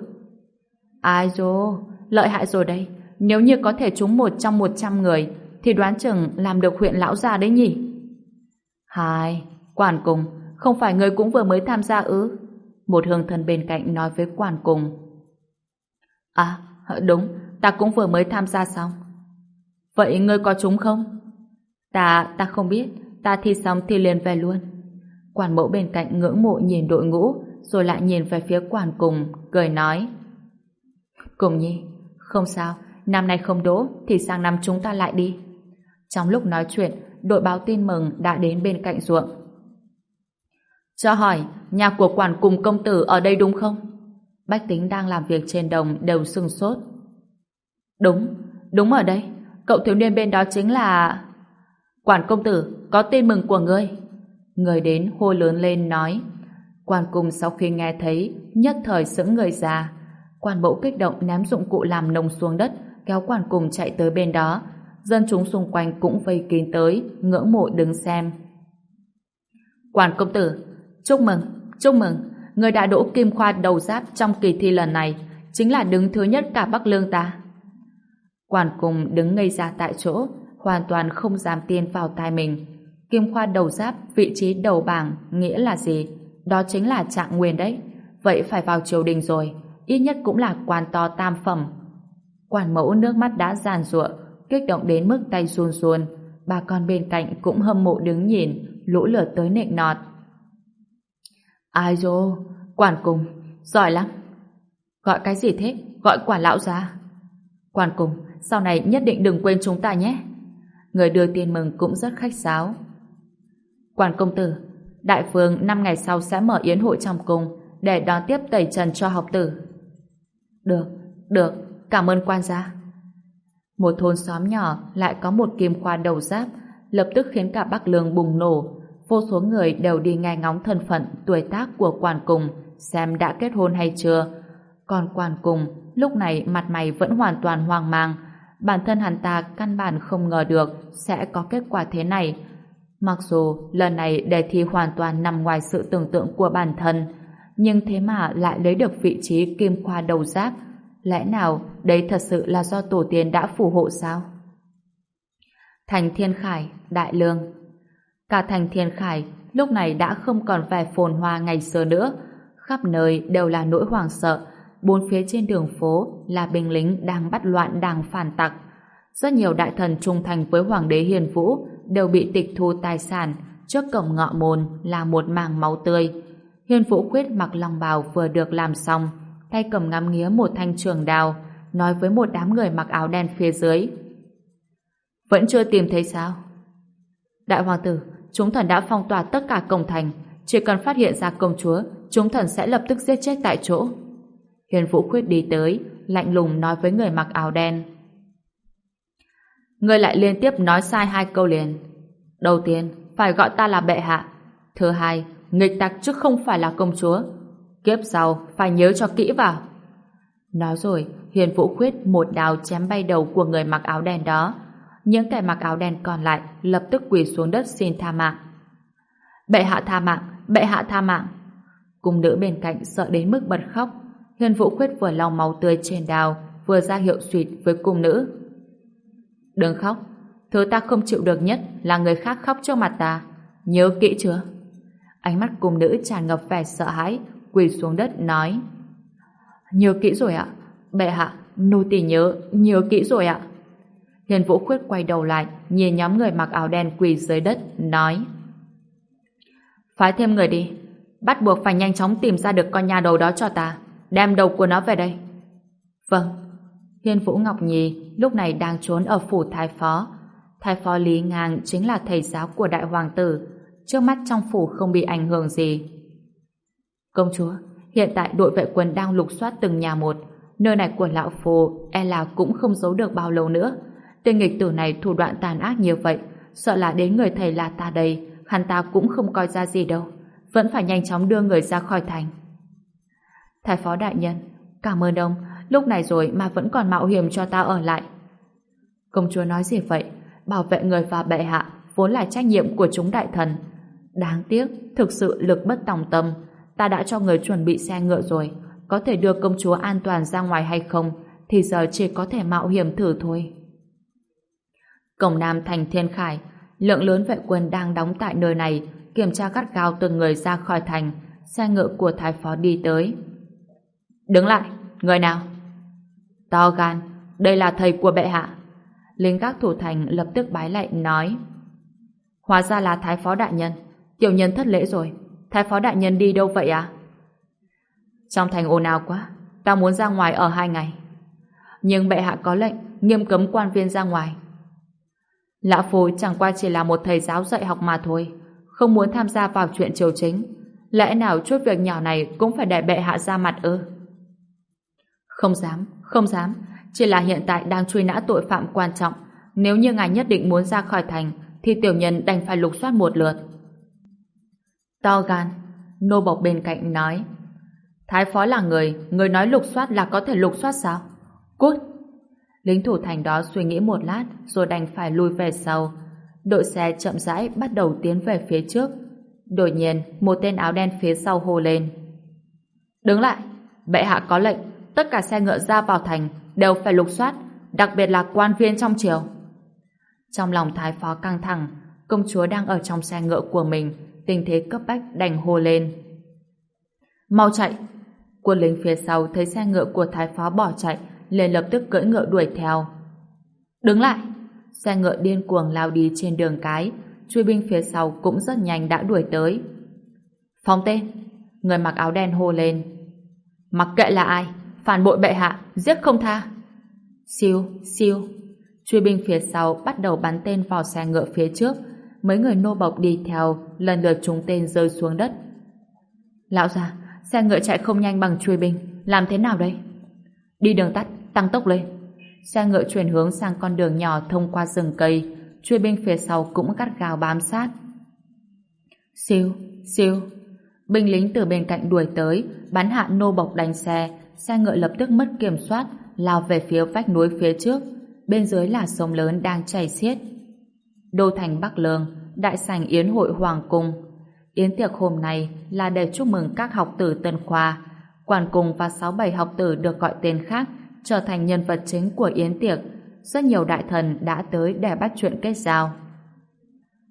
Ai dô, lợi hại rồi đây. Nếu như có thể trúng một trong một trăm người, thì đoán chừng làm được huyện lão già đấy nhỉ? Hai, quản cùng, không phải người cũng vừa mới tham gia ư? Một hương thân bên cạnh nói với quản cùng. À, đúng, ta cũng vừa mới tham gia xong. Vậy ngươi có trúng không? Ta, ta không biết, ta thi xong thì liền về luôn. Quản mẫu bên cạnh ngưỡng mộ nhìn đội ngũ, rồi lại nhìn về phía quản cùng, cười nói. Cùng nhi, không sao, năm nay không đỗ thì sang năm chúng ta lại đi. Trong lúc nói chuyện, đội báo tin mừng đã đến bên cạnh ruộng. Cho hỏi, nhà của quản cùng công tử ở đây đúng không? Bách tính đang làm việc trên đồng đều sưng sốt. Đúng, đúng ở đây. Cậu thiếu niên bên đó chính là... Quản công tử, có tin mừng của ngươi. Người đến hô lớn lên nói. Quan cung sau khi nghe thấy, nhất thời sững người ra. Quan mẫu kích động ném dụng cụ làm nông xuống đất, kéo quan cùng chạy tới bên đó. Dân chúng xung quanh cũng vây kín tới, ngưỡng mộ đứng xem. Quan công tử, chúc mừng, chúc mừng, người đã đỗ kim khoa đầu giáp trong kỳ thi lần này, chính là đứng thứ nhất cả Bắc Lương ta. quan cùng đứng ngây ra tại chỗ, hoàn toàn không dám tin vào tai mình. Kim khoa đầu giáp, vị trí đầu bảng, nghĩa là gì? Đó chính là trạng nguyên đấy. Vậy phải vào triều đình rồi, ít nhất cũng là quan to tam phẩm. Quản mẫu nước mắt đã giàn ruộng, kích động đến mức tay run run. Bà con bên cạnh cũng hâm mộ đứng nhìn, lũ lửa tới nịnh nọt. Ai dô, quản cùng, giỏi lắm. Gọi cái gì thế? Gọi quản lão ra. Quản cùng, sau này nhất định đừng quên chúng ta nhé. Người đưa tiền mừng cũng rất khách sáo. Quản công tử, đại phương năm ngày sau sẽ mở yến hội trong cung để đón tiếp tẩy trần cho học tử. Được, được, cảm ơn quan gia. Một thôn xóm nhỏ lại có một kim khoa đầu giáp, lập tức khiến cả Bắc Lương bùng nổ. Vô số người đều đi nghe ngóng thân phận, tuổi tác của quan cùng, xem đã kết hôn hay chưa. Còn quan cùng, lúc này mặt mày vẫn hoàn toàn hoang mang. Bản thân hắn ta căn bản không ngờ được sẽ có kết quả thế này. Mặc dù lần này đề thi hoàn toàn nằm ngoài sự tưởng tượng của bản thân, nhưng thế mà lại lấy được vị trí kim khoa đầu giáp. Lẽ nào đấy thật sự là do tổ tiên đã phù hộ sao? Thành Thiên Khải, Đại Lương Cả thành Thiên Khải lúc này đã không còn vẻ phồn hoa ngày xưa nữa. Khắp nơi đều là nỗi hoảng sợ. Bốn phía trên đường phố là binh lính đang bắt loạn đang phản tặc. Rất nhiều đại thần trung thành với Hoàng đế Hiền Vũ đều bị tịch thu tài sản. Trước cổng ngọ môn là một màng máu tươi. Hiền Vũ Quyết mặc long bào vừa được làm xong, tay cầm ngắm nghía một thanh trường đào, nói với một đám người mặc áo đen phía dưới. Vẫn chưa tìm thấy sao? Đại hoàng tử, chúng thần đã phong tỏa tất cả cổng thành, chỉ cần phát hiện ra công chúa, chúng thần sẽ lập tức giết chết tại chỗ. Hiền Vũ Quyết đi tới, lạnh lùng nói với người mặc áo đen ngươi lại liên tiếp nói sai hai câu liền. Đầu tiên, phải gọi ta là bệ hạ. Thứ hai, nghịch tặc chứ không phải là công chúa. Kiếp sau, phải nhớ cho kỹ vào. Nói rồi, Hiền Vũ Khuyết một đào chém bay đầu của người mặc áo đen đó. Những kẻ mặc áo đen còn lại lập tức quỳ xuống đất xin tha mạng. Bệ hạ tha mạng, bệ hạ tha mạng. Cung nữ bên cạnh sợ đến mức bật khóc. Hiền Vũ Khuyết vừa lau máu tươi trên đào, vừa ra hiệu suyệt với cung nữ. Đừng khóc, thứ ta không chịu được nhất là người khác khóc trước mặt ta. Nhớ kỹ chưa? Ánh mắt cung nữ tràn ngập vẻ sợ hãi, quỳ xuống đất nói Nhớ kỹ rồi ạ. Bệ hạ, nô tỳ nhớ, nhớ kỹ rồi ạ. Hiền Vũ Khuyết quay đầu lại, nhìn nhóm người mặc áo đen quỳ dưới đất, nói Phái thêm người đi, bắt buộc phải nhanh chóng tìm ra được con nhà đầu đó cho ta, đem đầu của nó về đây. Vâng. Hiên Vũ Ngọc Nhi lúc này đang trốn ở phủ thái phó. Thái phó Lý Ngang chính là thầy giáo của đại hoàng tử, trước mắt trong phủ không bị ảnh hưởng gì. Công chúa, hiện tại đội vệ quân đang lục soát từng nhà một. Nơi này của lão phù e là cũng không giấu được bao lâu nữa. Tên nghịch tử này thủ đoạn tàn ác như vậy, sợ là đến người thầy là ta đây, hắn ta cũng không coi ra gì đâu. Vẫn phải nhanh chóng đưa người ra khỏi thành. Thái phó đại nhân, cảm ơn ông, lúc này rồi mà vẫn còn mạo hiểm cho ta ở lại. Công chúa nói gì vậy? Bảo vệ người và bệ hạ vốn là trách nhiệm của chúng đại thần. Đáng tiếc, thực sự lực bất tòng tâm, ta đã cho người chuẩn bị xe ngựa rồi, có thể đưa công chúa an toàn ra ngoài hay không, thì giờ chỉ có thể mạo hiểm thử thôi. Cổng Nam thành Thiên Khải, lượng lớn vệ quân đang đóng tại nơi này, kiểm tra gắt gao từng người ra khỏi thành, xe ngựa của thái phó đi tới. Đứng lại, người nào? To gan, đây là thầy của bệ hạ. Lính các thủ thành lập tức bái lạy nói. Hóa ra là thái phó đại nhân, tiểu nhân thất lễ rồi, Thái phó đại nhân đi đâu vậy à? Trong thành ồn ào quá, ta muốn ra ngoài ở hai ngày. Nhưng bệ hạ có lệnh nghiêm cấm quan viên ra ngoài. Lão Phu chẳng qua chỉ là một thầy giáo dạy học mà thôi, không muốn tham gia vào chuyện triều chính. Lẽ nào chút việc nhỏ này cũng phải để bệ hạ ra mặt ư? Không dám, không dám. Chỉ là hiện tại đang truy nã tội phạm quan trọng. Nếu như ngài nhất định muốn ra khỏi thành, thì tiểu nhân đành phải lục soát một lượt. To gan, nô bộc bên cạnh nói. Thái phó là người, người nói lục soát là có thể lục soát sao? Cút! Lính thủ thành đó suy nghĩ một lát rồi đành phải lui về sau. Đội xe chậm rãi bắt đầu tiến về phía trước. Đột nhiên, một tên áo đen phía sau hô lên. Đứng lại! Bệ hạ có lệnh, tất cả xe ngựa ra vào thành đều phải lục soát, đặc biệt là quan viên trong triều. Trong lòng thái phó căng thẳng, công chúa đang ở trong xe ngựa của mình, tình thế cấp bách đành hô lên. Mau chạy! Quân lính phía sau thấy xe ngựa của thái phó bỏ chạy, liền lập tức cưỡi ngựa đuổi theo. Đứng lại! Xe ngựa điên cuồng lao đi trên đường cái, truy binh phía sau cũng rất nhanh đã đuổi tới. Phóng tên! Người mặc áo đen hô lên. Mặc kệ là ai, phản bội bệ hạ, giết không tha. Siêu, siêu. Truy binh phía sau bắt đầu bắn tên vào xe ngựa phía trước, mấy người nô bộc đi theo lần lượt trúng tên rơi xuống đất. Lão già, xe ngựa chạy không nhanh bằng truy binh, làm thế nào đây? Đi đường tắt, tăng tốc lên. Xe ngựa chuyển hướng sang con đường nhỏ thông qua rừng cây, truy binh phía sau cũng cắt gào bám sát. Siêu, siêu. Binh lính từ bên cạnh đuổi tới, bắn hạ nô bộc đánh xe, xe ngựa lập tức mất kiểm soát, lao về phía vách núi phía trước. Bên dưới là sông lớn đang chảy xiết. Đô thành Bắc Lương, đại sảnh yến hội Hoàng Cung. Yến tiệc hôm nay là để chúc mừng các học tử tân khoa. Quản cùng và sáu bảy học tử được gọi tên khác trở thành nhân vật chính của yến tiệc. Rất nhiều đại thần đã tới để bắt chuyện kết giao.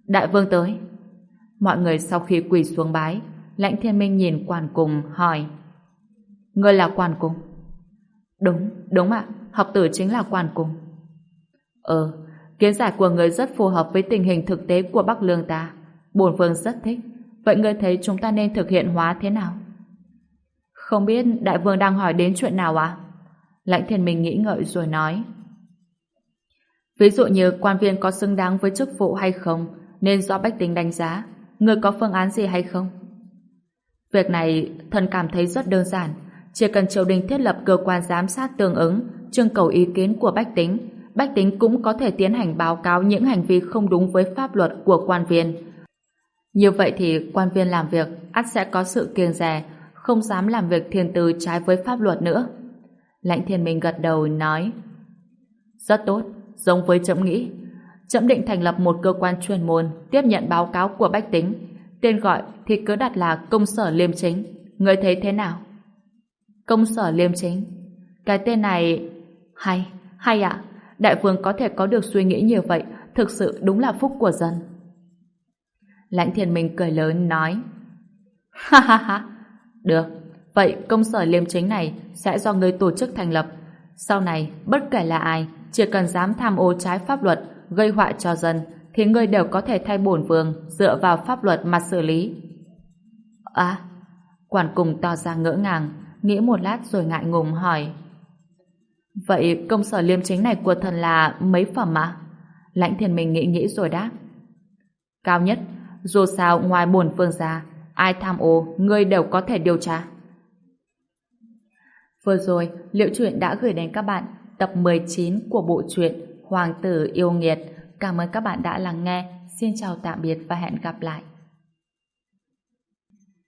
Đại vương tới. Mọi người sau khi quỳ xuống bái, lãnh thiên minh nhìn quản cùng hỏi Ngươi là quản cung? Đúng, đúng ạ. Học tử chính là quản cung. Ờ, kiến giải của người rất phù hợp với tình hình thực tế của Bắc Lương ta. Bổn vương rất thích. Vậy ngươi thấy chúng ta nên thực hiện hóa thế nào? Không biết đại vương đang hỏi đến chuyện nào ạ? Lãnh thiên minh nghĩ ngợi rồi nói. Ví dụ như quan viên có xứng đáng với chức vụ hay không, nên do bách tính đánh giá. Người có phương án gì hay không? Việc này thần cảm thấy rất đơn giản. Chỉ cần triều đình thiết lập cơ quan giám sát tương ứng, trưng cầu ý kiến của bách tính, bách tính cũng có thể tiến hành báo cáo những hành vi không đúng với pháp luật của quan viên. Như vậy thì quan viên làm việc ắt sẽ có sự kiêng dè, không dám làm việc thiên tư trái với pháp luật nữa. Lãnh thiên minh gật đầu nói Rất tốt, giống với chậm nghĩ. Chậm định thành lập một cơ quan chuyên môn tiếp nhận báo cáo của bách tính. Tên gọi thì cứ đặt là công sở liêm chính. Người thấy thế nào? Công sở liêm chính. Cái tên này... Hay, hay ạ. Đại vương có thể có được suy nghĩ như vậy thực sự đúng là phúc của dân. Lãnh thiên minh cười lớn nói Ha ha ha, được, vậy công sở liêm chính này sẽ do người tổ chức thành lập. Sau này, bất kể là ai, chỉ cần dám tham ô trái pháp luật, gây họa cho dân, thì người đều có thể thay bổn vương dựa vào pháp luật mà xử lý. À, quản cùng to ra ngỡ ngàng, nghĩ một lát rồi ngại ngùng hỏi. Vậy công sở liêm chính này của thần là mấy phẩm ạ? Lãnh thiền mình nghĩ nghĩ rồi đáp. Cao nhất, dù sao ngoài bổn phương ra, ai tham ô, ngươi đều có thể điều tra. Vừa rồi, Liệu Truyện đã gửi đến các bạn tập 19 của bộ truyện Hoàng tử yêu nghiệt. Cảm ơn các bạn đã lắng nghe. Xin chào tạm biệt và hẹn gặp lại.